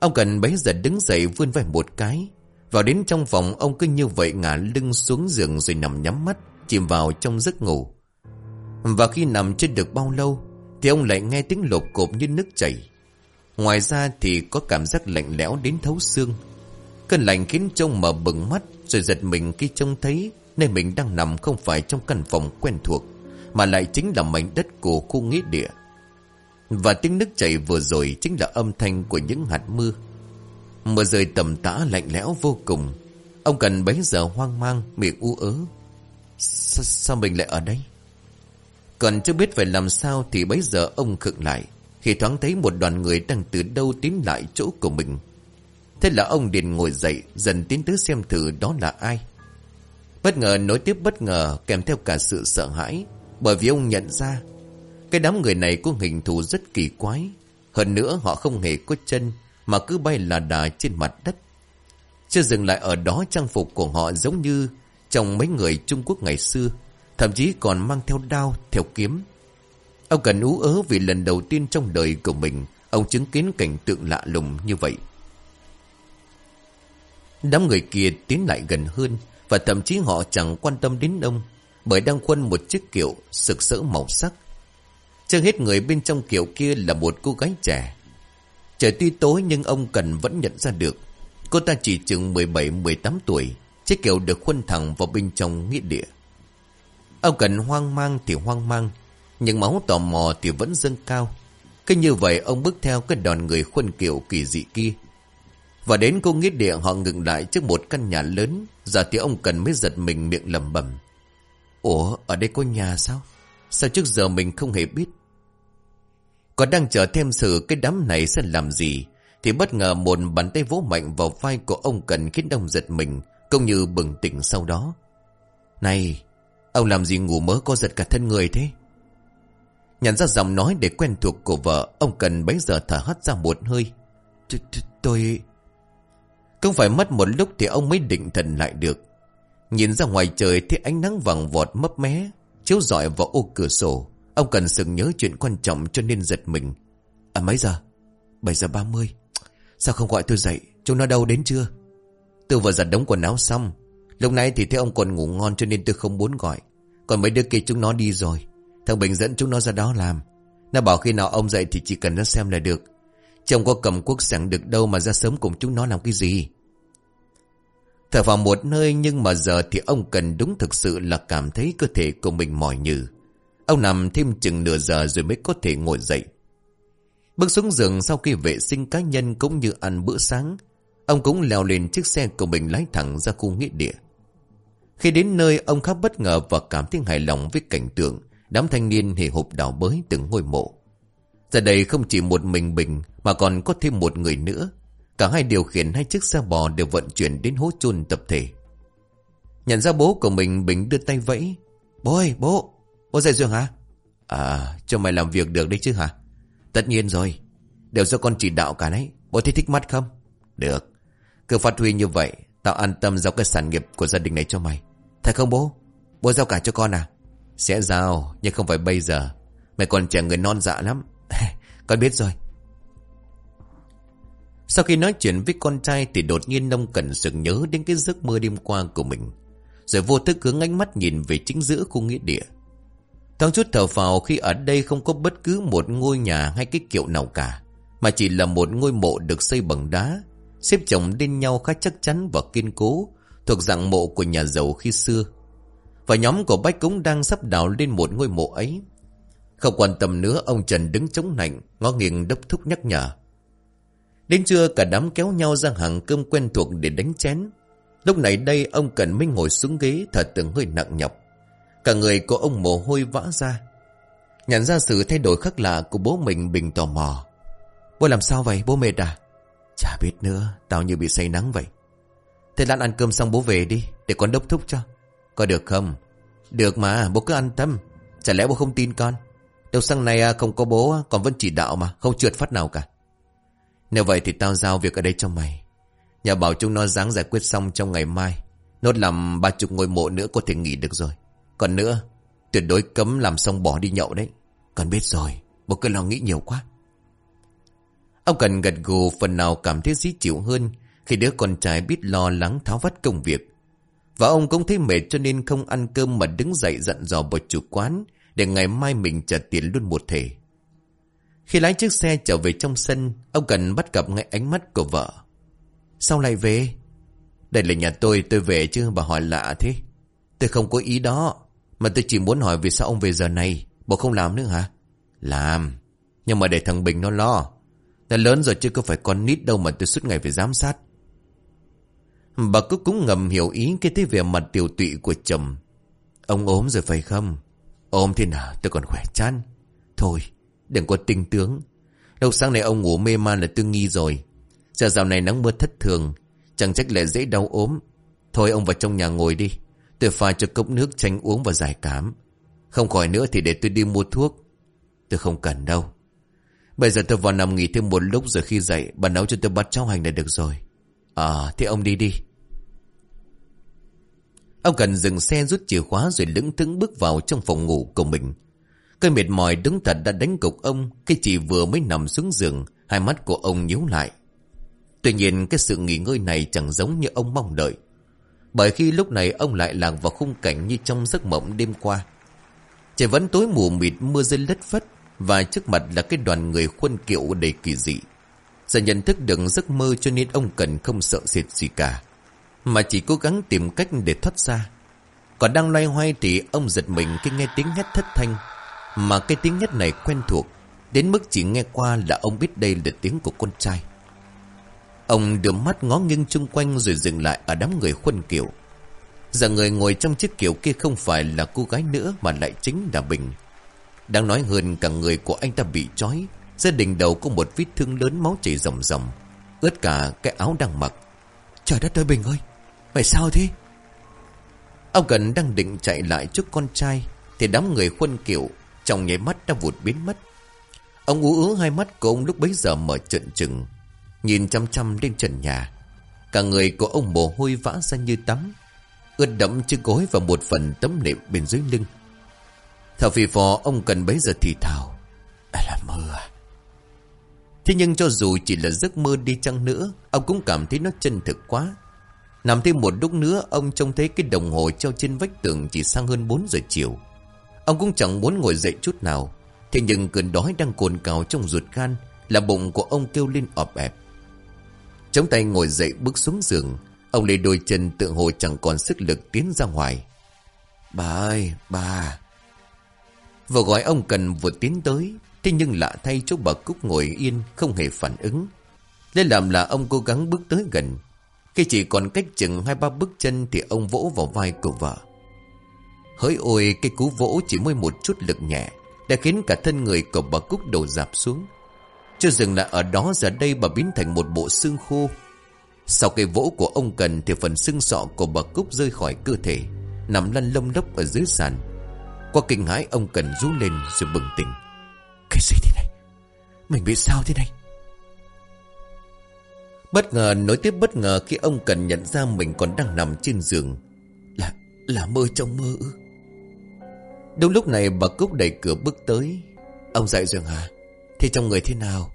Speaker 1: Ông cần bấy giờ đứng dậy vươn vai một cái. Vào đến trong phòng, Ông cứ như vậy ngả lưng xuống giường Rồi nằm nhắm mắt, Chìm vào trong giấc ngủ. Và khi nằm trên được bao lâu, Thì ông lại nghe tiếng lột cộp như nước chảy. Ngoài ra thì có cảm giác lạnh lẽo đến thấu xương. Cơn lạnh khiến trông mở bừng mắt, Rồi giật mình khi trông thấy Nơi mình đang nằm không phải trong căn phòng quen thuộc, Mà lại chính là mảnh đất của khu nghĩa địa. Và tiếng nước chảy vừa rồi Chính là âm thanh của những hạt mưa. Mưa rơi tầm tã lạnh lẽo vô cùng. Ông cần bấy giờ hoang mang, Miệng u ớ. Sa, Sao mình lại ở đây? Còn chưa biết phải làm sao Thì bấy giờ ông khựng lại Khi thoáng thấy một đoàn người đang từ đâu tiến lại chỗ của mình. Thế là ông điền ngồi dậy, Dần tiến tới xem thử đó là ai. Bất ngờ nối tiếp bất ngờ kèm theo cả sự sợ hãi Bởi vì ông nhận ra Cái đám người này có hình thù rất kỳ quái. Hơn nữa họ không hề có chân Mà cứ bay là đà trên mặt đất. Chưa dừng lại ở đó trang phục của họ giống như Trong mấy người Trung Quốc ngày xưa Thậm chí còn mang theo đao, theo kiếm. Ông cần ú ớ vì lần đầu tiên trong đời của mình Ông chứng kiến cảnh tượng lạ lùng như vậy. Đám người kia tiến lại gần hơn và thậm chí họ chẳng quan tâm đến ông, Bởi đang khuân một chiếc kiệu Sực sỡ màu sắc. Chưa hết người bên trong kiệu kia là một cô gái trẻ. Trời tuy tối nhưng ông cần vẫn nhận ra được. Cô ta chỉ chừng 17-18 tuổi, Chiếc kiệu được khuân thẳng vào bên trong nghĩa địa. Ông cần hoang mang thì hoang mang, Nhưng máu tò mò thì vẫn dâng cao. Cứ như vậy, ông bước theo cái đoàn người khuân kiệu kỳ dị kia. Và đến cô nghĩa địa, họ ngừng lại trước một căn nhà lớn. Giờ thì ông cần mới giật mình miệng lầm bẩm. Ủa, ở đây có nhà sao? Sao trước giờ mình không hề biết? Còn đang chờ thêm sự cái đám này sẽ làm gì? Thì bất ngờ một bàn tay vỗ mạnh vào vai của ông Cần khiến ông giật mình công như bừng tỉnh sau đó. Này, Ông làm gì ngủ mớ có giật cả thân người thế? Nhận ra giọng nói để quen thuộc của vợ, Ông Cần bấy giờ thở hắt ra một hơi. Tôi... Không phải mất một lúc thì ông mới định thần lại được. Nhìn ra ngoài trời thấy ánh nắng vàng vọt mấp mé, Chiếu rọi vào ô cửa sổ. Ông cần sừng nhớ chuyện quan trọng cho nên giật mình. À mấy giờ? 7 giờ 30 Sao không gọi tôi dậy? Chúng nó đâu đến chưa Tôi vừa giặt đống quần áo xong. Lúc này thì thấy ông còn ngủ ngon cho nên tôi không muốn gọi. Còn mấy đứa kia chúng nó đi rồi. Thằng Bình dẫn chúng nó ra đó làm. Nó bảo khi nào ông dậy thì chỉ cần nó xem là được. Chồng có cầm quốc sẵn được đâu mà ra sớm cùng chúng nó làm cái gì Thở vào một nơi nhưng mà giờ thì ông cần đúng thực sự là cảm thấy cơ thể của mình mỏi nhừ. Ông nằm thêm chừng nửa giờ rồi mới có thể ngồi dậy. Bước xuống giường sau khi vệ sinh cá nhân cũng như ăn bữa sáng, ông cũng leo lên chiếc xe của mình lái thẳng ra khu nghĩa địa. Khi đến nơi ông khá bất ngờ và cảm thấy hài lòng với cảnh tượng đám thanh niên hề hộp đào bới từng ngôi mộ. Giờ đây không chỉ một mình Bình mà còn có thêm một người nữa Cả hai điều khiển hai chiếc xe bò đều vận chuyển đến hố chôn tập thể. Nhận ra bố của mình, Bình đưa tay vẫy. Bố ơi, bố! Bố dậy rồi hả? À, cho mày làm việc được đấy chứ hả? Tất nhiên rồi. Đều do con chỉ đạo cả đấy. Bố thấy thích mắt không? Được. Cứ phát huy như vậy, tao an tâm giao cái sản nghiệp của gia đình này cho mày. Thật không bố? Bố giao cả cho con à? Sẽ giao, nhưng không phải bây giờ. Mày còn trẻ người non dạ lắm. con biết rồi. Sau khi nói chuyện với con trai thì đột nhiên nông cẩn sực nhớ đến cái giấc mơ đêm qua của mình. Rồi vô thức hướng ánh mắt nhìn về chính giữa khu nghĩa địa. Thoáng chút thở phào khi ở đây không có bất cứ một ngôi nhà hay cái kiệu nào cả. Mà chỉ là một ngôi mộ được xây bằng đá, xếp chồng lên nhau khá chắc chắn và kiên cố, thuộc dạng mộ của nhà giàu khi xưa. Và nhóm của Bách cũng đang sắp đào lên một ngôi mộ ấy. Không quan tâm nữa ông Trần đứng chống nạnh, ngó nghiêng đốc thúc nhắc nhở. Đến trưa cả đám kéo nhau ra hàng cơm quen thuộc để đánh chén. Lúc này đây ông Cần minh ngồi xuống ghế thật từng hơi nặng nhọc. Cả người của ông mồ hôi vã ra. Nhận ra sự thay đổi khác lạ của bố mình Bình tò mò. Bố làm sao vậy bố mệt à? Chả biết nữa, tao như bị say nắng vậy. Thế Lan ăn cơm xong bố về đi, để con đốc thúc cho. Có được không? Được mà, bố cứ an tâm. Chả lẽ bố không tin con? Đâu sang này à, không có bố, còn vẫn chỉ đạo mà, không trượt phát nào cả. Nếu vậy thì tao giao việc ở đây cho mày. Nhà bảo chúng nó dáng giải quyết xong trong ngày mai. Nốt làm ba chục ngôi mộ nữa có thể nghỉ được rồi. Còn nữa, tuyệt đối cấm làm xong bỏ đi nhậu đấy. Còn biết rồi, bố cứ lo nghĩ nhiều quá. Ông cần gật gù phần nào cảm thấy dí chịu hơn khi đứa con trai biết lo lắng tháo vắt công việc. Và ông cũng thấy mệt cho nên không ăn cơm mà đứng dậy dặn dò bột chủ quán để ngày mai mình trả tiền luôn một thể. Khi lái chiếc xe trở về trong sân, ông cần bắt gặp ngay ánh mắt của vợ. Sao lại về? Đây là nhà tôi, tôi về chứ bà hỏi lạ thế. Tôi không có ý đó, mà tôi chỉ muốn hỏi vì sao ông về giờ này, Bà không làm nữa hả? Làm, nhưng mà để thằng Bình nó lo. Nó lớn rồi chứ có phải con nít đâu mà tôi suốt ngày phải giám sát. Bà cứ cũng ngầm hiểu ý cái thế về mặt tiểu tụy của chồng. Ông ốm rồi phải không? Ôm thế nào tôi còn khỏe chán. Thôi, Đừng có tinh tướng. Đâu sáng nay ông ngủ mê man là tôi nghi rồi. Giờ dạo này nắng mưa thất thường Chẳng trách lại dễ đau ốm. Thôi ông vào trong nhà ngồi đi. Tôi pha cho cốc nước tránh uống và giải cảm. Không khỏi nữa thì để tôi đi mua thuốc. Tôi không cần đâu. Bây giờ tôi vào nằm nghỉ thêm một lúc rồi khi dậy Bà nấu cho tôi bắt cháu hành là được rồi. À thì ông đi đi. Ông cần dừng xe rút chìa khóa rồi lững thững bước vào trong phòng ngủ của mình Cơn mệt mỏi đứng thật đã đánh cục ông khi chỉ vừa mới nằm xuống giường, hai mắt của ông nhíu lại. Tuy nhiên cái sự nghỉ ngơi này chẳng giống như ông mong đợi. Bởi khi lúc này ông lại lạc vào khung cảnh như trong giấc mộng đêm qua. Trời vẫn tối mù mịt mưa rơi lất phất và trước mặt là cái đoàn người khuôn kiệu đầy kỳ dị. Giờ nhận thức được giấc mơ cho nên ông cần không sợ sệt gì cả. Mà chỉ cố gắng tìm cách để thoát ra. Còn đang loay hoay thì ông giật mình khi nghe tiếng hét thất thanh, Mà cái tiếng hét này quen thuộc, Đến mức chỉ nghe qua là ông biết đây là tiếng của con trai. Ông đưa mắt ngó nghiêng chung quanh rồi dừng lại ở đám người khuân kiểu Giờ người ngồi trong chiếc kiểu kia không phải là cô gái nữa mà lại chính là Bình. Đang nói hơn cả người của anh ta bị trói, Gia đình đầu có một vết thương lớn máu chảy ròng ròng, Ướt cả cái áo đang mặc. Trời đất ơi, Bình ơi! Mày sao thế? Ông Cần đang định chạy lại trước con trai, Thì đám người khuân kiểu Trong nháy mắt đã vụt biến mất. Ông ú ứ hai mắt của ông lúc bấy giờ mở trận trừng, Nhìn chăm chăm lên trần nhà. Cả người của ông mồ hôi vã ra như tắm, Ướt đẫm chiếc gối và một phần tấm nệm bên dưới lưng. Thở phì phò, ông cần bấy giờ thì thào À là mơ à. Thế nhưng cho dù chỉ là giấc mơ đi chăng nữa, Ông cũng cảm thấy nó chân thực quá. Nằm thêm một lúc nữa, Ông trông thấy cái đồng hồ treo trên vách tường Chỉ sang hơn 4 giờ chiều. Ông cũng chẳng muốn ngồi dậy chút nào. Thế nhưng cơn đói đang cồn cào trong ruột gan, Là bụng của ông kêu lên ọp ẹp. Chống tay ngồi dậy bước xuống giường, Ông lấy đôi chân tự hồ chẳng còn sức lực tiến ra ngoài. Bà ơi, bà! Vừa gọi ông cần vừa tiến tới, Thế nhưng lạ thay chỗ bà Cúc ngồi yên, Không hề phản ứng. Nên làm là ông cố gắng bước tới gần. Khi chỉ còn cách chừng hai ba bước chân Thì ông vỗ vào vai của vợ. Hỡi ôi, cái cú vỗ chỉ mới một chút lực nhẹ, Đã khiến cả thân người của bà Cúc đổ dạp xuống. Chưa dừng lại ở đó, giờ đây bà biến thành một bộ xương khô. Sau cái vỗ của ông Cần Thì phần xương sọ của bà Cúc rơi khỏi cơ thể, Nằm lăn lông lốc ở dưới sàn. Qua kinh hãi, ông Cần rú lên rồi bừng tỉnh. Cái gì thế này? Mình bị sao thế này? Bất ngờ nối tiếp bất ngờ khi ông Cần nhận ra mình còn đang nằm trên giường. Là là mơ trong mơ ư? Đúng lúc này bà Cúc đẩy cửa bước tới. Ông dậy rồi hả? Thế trong người thế nào?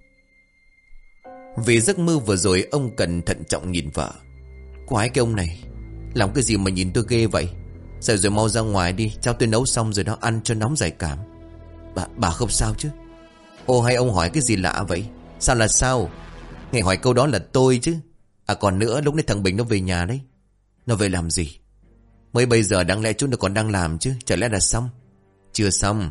Speaker 1: Vì giấc mơ vừa rồi Ông cần thận trọng nhìn vợ. Quái cái ông này Làm cái gì mà nhìn tôi ghê vậy? Dậy rồi mau ra ngoài đi Cháu tôi nấu xong rồi đó ăn cho nóng giải cảm. Bà, bà không sao chứ? Ô hay ông hỏi cái gì lạ vậy? Sao là sao? Ngày hỏi câu đó là tôi chứ. À còn nữa, lúc nãy thằng Bình nó về nhà đấy. Nó về làm gì? Mới bây giờ đáng lẽ chúng nó còn đang làm chứ, Chả lẽ là xong? Chưa xong.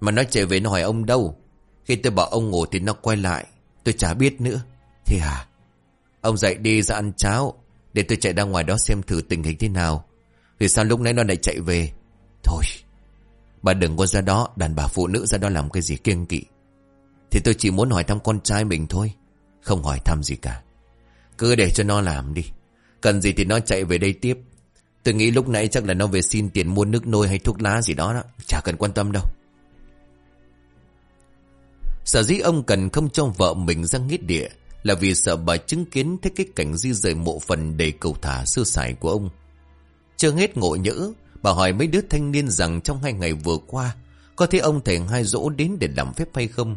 Speaker 1: Mà nó chạy về nó hỏi ông đâu. Khi tôi bảo ông ngủ thì nó quay lại. Tôi chả biết nữa. Thế à? Ông dậy đi ra ăn cháo, Để tôi chạy ra ngoài đó xem thử tình hình thế nào. Vì sao lúc nãy nó lại chạy về? Thôi, Bà đừng có ra đó, Đàn bà phụ nữ ra đó làm cái gì kiêng kỵ. Thì tôi chỉ muốn hỏi thăm con trai mình thôi. Không hỏi thăm gì cả Cứ để cho nó làm đi Cần gì thì nó chạy về đây tiếp Tôi nghĩ lúc nãy chắc là nó về xin tiền mua nước nôi hay thuốc lá gì đó đó. Chả cần quan tâm đâu. Sở dĩ ông cần không cho vợ mình ra nghít địa là vì sợ bà chứng kiến thấy cái cảnh di rời mộ phần đầy cầu thả sơ sài của ông. Chưa hết ngộ nhỡ, bà hỏi mấy đứa thanh niên rằng trong hai ngày vừa qua có thấy ông thầy hai dỗ đến để làm phép hay không.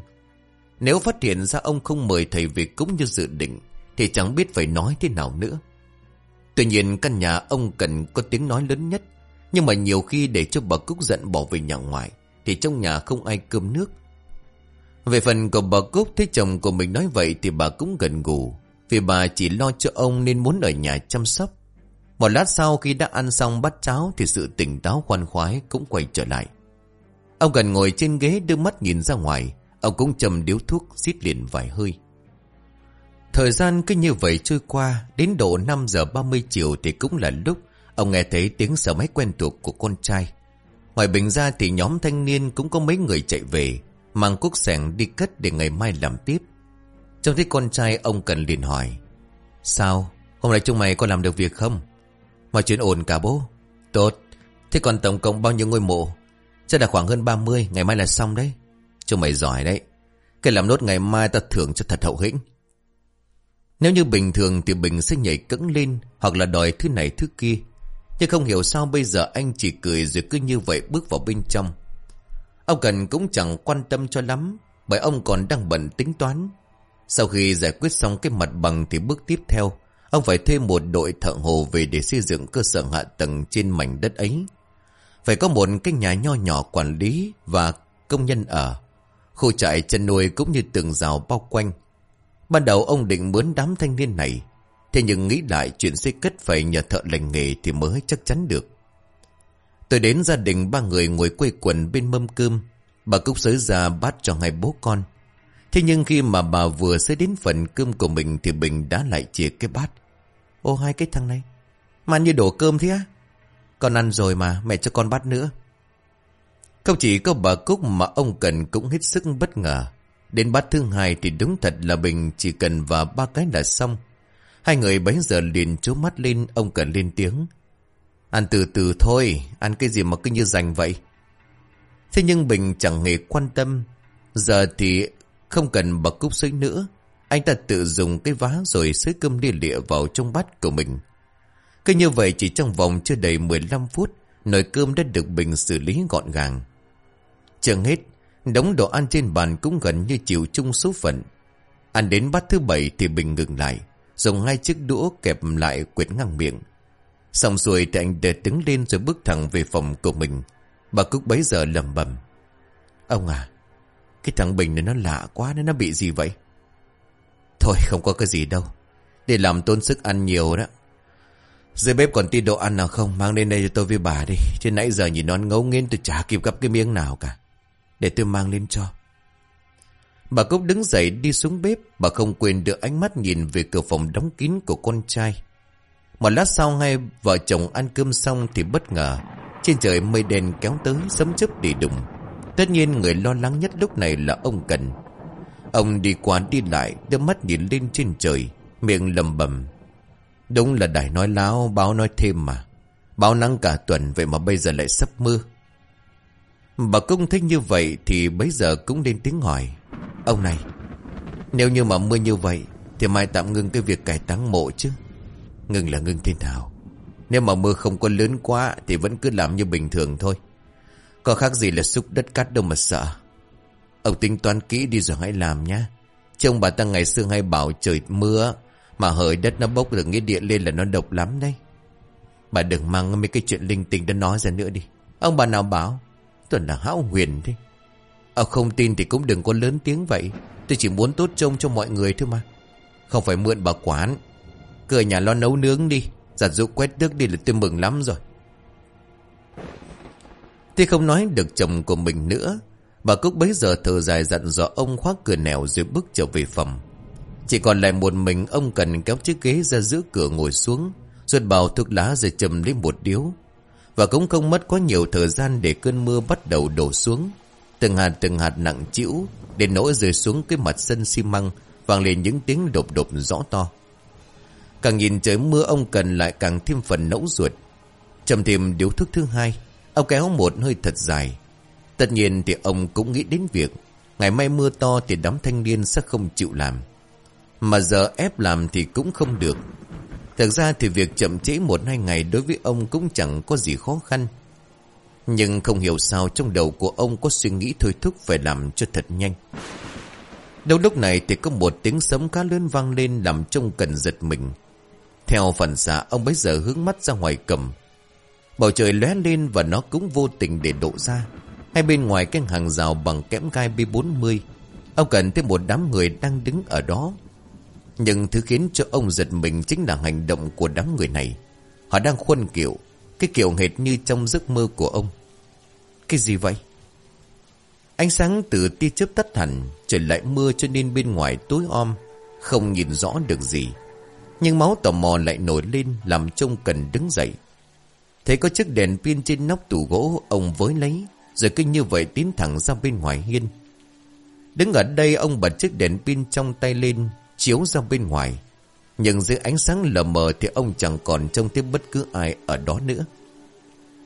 Speaker 1: Nếu phát hiện ra ông không mời thầy về cúng như dự định, thì chẳng biết phải nói thế nào nữa. Tuy nhiên, căn nhà ông cần có tiếng nói lớn nhất, Nhưng mà nhiều khi để cho bà Cúc giận bỏ về nhà ngoài Thì trong nhà không ai cơm nước. Về phần của bà Cúc, thấy chồng của mình nói vậy Thì bà cũng gần ngủ Vì bà chỉ lo cho ông nên muốn ở nhà chăm sóc. Một lát sau khi đã ăn xong bát cháo Thì sự tỉnh táo khoan khoái cũng quay trở lại. Ông gần ngồi trên ghế đưa mắt nhìn ra ngoài Ông cũng chầm điếu thuốc xít liền vài hơi Thời gian cứ như vậy trôi qua, đến độ 5 giờ 30 chiều thì cũng là lúc ông nghe thấy tiếng sợ máy quen thuộc của con trai. Ngoài bình ra thì nhóm thanh niên cũng có mấy người chạy về, mang cuốc sẻng đi cất để ngày mai làm tiếp. Trong thấy con trai ông cần liền hỏi, Sao? Hôm nay chúng mày có làm được việc không? Mọi chuyện ổn cả bố. Tốt. Thế còn tổng cộng bao nhiêu ngôi mộ? Chắc là khoảng hơn 30, ngày mai là xong đấy. Chúng mày giỏi đấy. Cái làm nốt ngày mai ta thưởng cho thật hậu hĩnh. Nếu như bình thường thì Bình sẽ nhảy cẫng lên hoặc là đòi thứ này thứ kia. Nhưng không hiểu sao bây giờ anh chỉ cười rồi cứ như vậy bước vào bên trong. Ông Cần cũng chẳng quan tâm cho lắm bởi ông còn đang bận tính toán. Sau khi giải quyết xong cái mặt bằng thì bước tiếp theo, ông phải thuê một đội thợ hồ về để xây dựng cơ sở hạ tầng trên mảnh đất ấy. Phải có một cái nhà nho nhỏ quản lý và công nhân ở. Khu trại chăn nuôi cũng như tường rào bao quanh Ban đầu ông định mướn đám thanh niên này Thế nhưng nghĩ lại chuyện xây cất phải nhờ thợ lành nghề thì mới chắc chắn được. Tôi đến gia đình ba người ngồi quây quần bên mâm cơm. Bà Cúc sới ra bát cho hai bố con. Thế nhưng khi mà bà vừa xới đến phần cơm của mình thì Bình đã lại chia cái bát. Ô hai cái thằng này, mà như đổ cơm thế á? Con ăn rồi mà, mẹ cho con bát nữa. Không chỉ có bà Cúc mà ông Cần cũng hết sức bất ngờ. Đến bát thứ hai thì đúng thật là Bình chỉ cần và ba cái là xong. Hai người bấy giờ liền chú mắt lên, ông Cần lên tiếng. Ăn từ từ thôi, ăn cái gì mà cứ như dành vậy. Thế nhưng Bình chẳng hề quan tâm. Giờ thì không cần bà Cúc xới nữa. Anh ta tự dùng cái vá rồi xới cơm lia lịa vào trong bát của mình. Cứ như vậy chỉ trong vòng chưa đầy 15 phút, nồi cơm đã được Bình xử lý gọn gàng. Chẳng hết, đống đồ ăn trên bàn cũng gần như chịu chung số phận. Ăn đến bát thứ bảy thì Bình ngừng lại, dùng hai chiếc đũa kẹp lại quyệt ngang miệng. Xong rồi thì anh để đứng lên rồi bước thẳng về phòng của mình. Bà Cúc bấy giờ lầm bầm. Ông à, cái thằng Bình này nó lạ quá, nó bị gì vậy? Thôi không có cái gì đâu. Để làm tốn sức ăn nhiều đó. Dưới bếp còn tí đồ ăn nào không Mang lên đây cho tôi với bà đi Chứ nãy giờ nhìn nó ngấu nghiến tôi chả kịp gặp cái miếng nào cả để tôi mang lên cho. Bà Cúc đứng dậy đi xuống bếp. Bà không quên đưa ánh mắt nhìn về cửa phòng đóng kín của con trai. Một lát sau hai vợ chồng ăn cơm xong thì bất ngờ, Trên trời mây đen kéo tới sấm chớp đi đùng. Tất nhiên người lo lắng nhất lúc này là ông Cần. Ông đi qua đi lại, đưa mắt nhìn lên trên trời, Miệng lầm bầm. Đúng là đài nói láo, báo nói thêm mà. Báo nắng cả tuần vậy mà bây giờ lại sắp mưa. Bà công thích như vậy thì bây giờ cũng lên tiếng hỏi Ông này, Nếu như mà mưa như vậy Thì mai tạm ngưng cái việc cải táng mộ chứ Ngưng là ngưng thế nào Nếu mà mưa không có lớn quá Thì vẫn cứ làm như bình thường thôi Có khác gì là xúc đất cát đâu mà sợ Ông tính toán kỹ đi rồi hãy làm nhá Trông bà ta ngày xưa hay bảo trời mưa mà hỡi đất nó bốc được nghĩa điện lên là nó độc lắm đấy. Bà đừng mang mấy cái chuyện linh tinh đó nói ra nữa đi. Ông bà nào bảo. Toàn là hão huyền thế. Ông à, không tin thì cũng đừng có lớn tiếng vậy. Tôi chỉ muốn tốt trông cho mọi người thôi mà. Không phải mượn bà quán. Cửa nhà lo nấu nướng đi. Giặt dụ quét tước đi là tôi mừng lắm rồi. Thì không nói được chồng của mình nữa. Bà Cúc bấy giờ thở dài dặn dò ông khóa cửa nẻo rồi bước trở về phòng. Chỉ còn lại một mình ông cần kéo chiếc ghế ra giữa cửa ngồi xuống, Rồi bào thuốc lá rồi chầm lấy một điếu và cũng không mất quá nhiều thời gian để cơn mưa bắt đầu đổ xuống. Từng hạt từng hạt nặng chịu Để nỗi rơi xuống cái mặt sân xi măng, Vang lên những tiếng đột đột rõ to. Càng nhìn trời mưa ông cần lại càng thêm phần nẫu ruột. Chầm thêm điếu thuốc thứ hai, Ông kéo một hơi thật dài. Tất nhiên thì ông cũng nghĩ đến việc Ngày mai mưa to thì đám thanh niên sẽ không chịu làm. Mà giờ ép làm thì cũng không được. Thực ra thì việc chậm trễ một hai ngày đối với ông cũng chẳng có gì khó khăn. Nhưng không hiểu sao trong đầu của ông có suy nghĩ thôi thúc phải làm cho thật nhanh. Đâu lúc này thì có một tiếng sấm khá lớn vang lên làm trông cần giật mình. Theo phần xạ, ông bấy giờ hướng mắt ra ngoài cầm. Bầu trời lóe lên và nó cũng vô tình để đổ ra. Hai bên ngoài cái hàng rào bằng kẽm gai B40. Ông cần thấy một đám người đang đứng ở đó nhưng thứ khiến cho ông giật mình chính là hành động của đám người này. Họ đang khuân kiểu, cái kiểu hệt như trong giấc mơ của ông. Cái gì vậy? Ánh sáng từ tia chớp tắt hẳn, trời lại mưa cho nên bên ngoài tối om, không nhìn rõ được gì. Nhưng máu tò mò lại nổi lên làm trông cần đứng dậy. Thấy có chiếc đèn pin trên nóc tủ gỗ, ông với lấy, rồi cứ như vậy tiến thẳng ra bên ngoài hiên. Đứng ở đây ông bật chiếc đèn pin trong tay lên chiếu ra bên ngoài. Nhưng dưới ánh sáng lờ mờ thì ông chẳng còn trông thấy bất cứ ai ở đó nữa.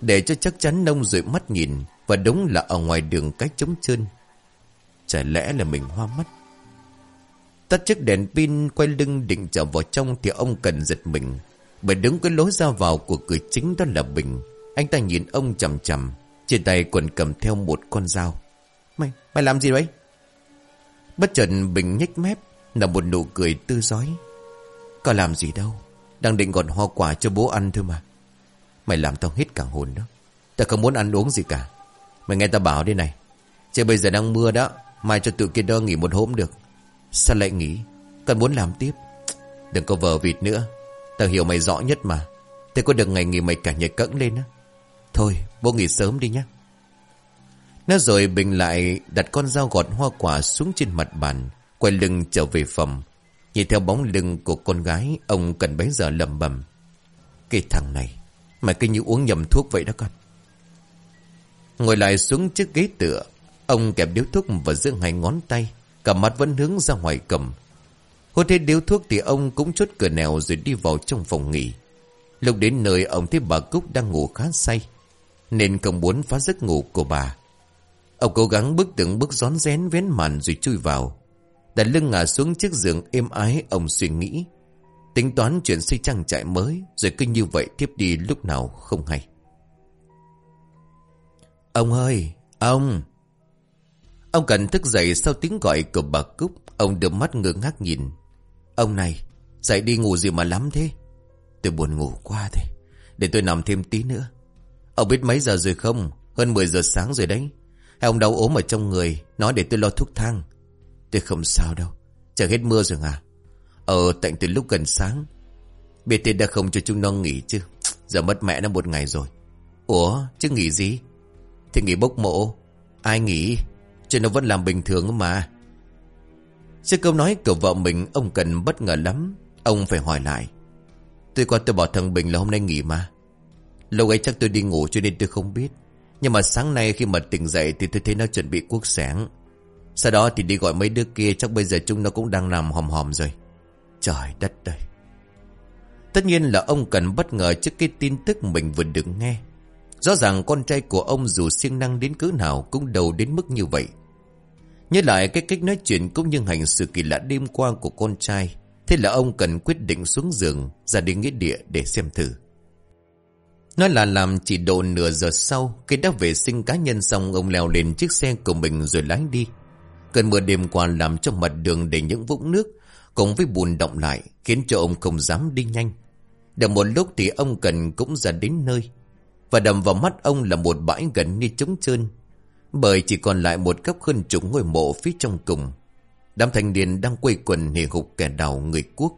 Speaker 1: Để cho chắc chắn nông rụi mắt nhìn và đúng là ở ngoài đường cách trống trơn. Chả lẽ là mình hoa mắt. Tắt chiếc đèn pin quay lưng định trở vào trong thì ông cần giật mình. Bởi đứng cái lối ra vào của cửa chính đó là Bình. Anh ta nhìn ông chầm chầm. Trên tay còn cầm theo một con dao. Mày, mày làm gì đấy? Bất chợt Bình nhếch mép là một nụ cười tư giói Có làm gì đâu, Đang định gọt hoa quả cho bố ăn thôi mà. Mày làm tao hết cả hồn đó. Tao không muốn ăn uống gì cả. Mày nghe tao bảo đây này, trời bây giờ đang mưa đó, Mai cho tụi kia đó nghỉ một hôm được. Sao lại nghỉ? Cần muốn làm tiếp. Đừng có vờ vịt nữa. Tao hiểu mày rõ nhất mà. Thế có được ngày nghỉ mày cả nhảy cẫng lên á? Thôi, bố nghỉ sớm đi nhé Nói rồi Bình lại đặt con dao gọt hoa quả xuống trên mặt bàn. Quay lưng trở về phòng. Nhìn theo bóng lưng của con gái, Ông cần bấy giờ lầm bầm Cái thằng này, Mày cứ như uống nhầm thuốc vậy đó con. Ngồi lại xuống chiếc ghế tựa, Ông kẹp điếu thuốc và giữ hai ngón tay, Cả mắt vẫn hướng ra ngoài cầm. Hôn hết điếu thuốc thì ông cũng chốt cửa nèo Rồi đi vào trong phòng nghỉ. Lúc đến nơi, ông thấy bà Cúc đang ngủ khá say, Nên không muốn phá giấc ngủ của bà. Ông cố gắng bước từng bước rón rén vén màn rồi chui vào. Đặt lưng ngả xuống chiếc giường êm ái, Ông suy nghĩ. Tính toán chuyện xây trang trại mới, Rồi cứ như vậy tiếp đi lúc nào không hay. Ông ơi, Ông! Ông cần thức dậy sau tiếng gọi của bà Cúc, Ông đưa mắt ngơ ngác nhìn. Ông này, Dậy đi ngủ gì mà lắm thế? Tôi buồn ngủ quá thế, Để tôi nằm thêm tí nữa. Ông biết mấy giờ rồi không? Hơn 10 giờ sáng rồi đấy. Hay ông đau ốm ở trong người, Nói để tôi lo thuốc thang. Tôi không sao đâu. Chờ hết mưa rồi à. Ờ tạnh từ lúc gần sáng. Biết thì đã không cho chúng nó nghỉ chứ. Giờ mất mẹ nó một ngày rồi. Ủa, chứ nghỉ gì? Thì nghỉ bốc mộ. Ai nghỉ? Chứ nó vẫn làm bình thường mà. Trước câu nói của vợ mình, Ông cần bất ngờ lắm. Ông phải hỏi lại. Tôi qua tôi bảo thằng Bình là hôm nay nghỉ mà. Lâu ấy chắc tôi đi ngủ cho nên tôi không biết. Nhưng mà sáng nay khi mà tỉnh dậy Thì tôi thấy nó chuẩn bị cuốc sáng sau đó thì đi gọi mấy đứa kia, Chắc bây giờ chúng nó cũng đang nằm hòm hòm rồi. Trời đất đây Tất nhiên là ông cần bất ngờ trước cái tin tức mình vừa được nghe. Rõ ràng con trai của ông dù siêng năng đến cỡ nào cũng đầu đến mức như vậy. Nhớ lại cái cách nói chuyện cũng như hành sự kỳ lạ đêm qua của con trai, Thế là ông cần quyết định xuống giường, ra đến nghĩa địa để xem thử. Nói là làm chỉ độ nửa giờ sau Khi đã vệ sinh cá nhân xong, Ông leo lên chiếc xe của mình rồi lái đi. Cơn mưa đêm qua làm cho mặt đường đầy những vũng nước, Cùng với bùn động lại, Khiến cho ông không dám đi nhanh. Được một lúc thì ông cần cũng ra đến nơi, Và đầm vào mắt ông là một bãi gần như trống trơn, Bởi chỉ còn lại một góc hơn chục ngôi mộ phía trong cùng. Đám thanh niên đang quây quần hề hục kẻ đào người quốc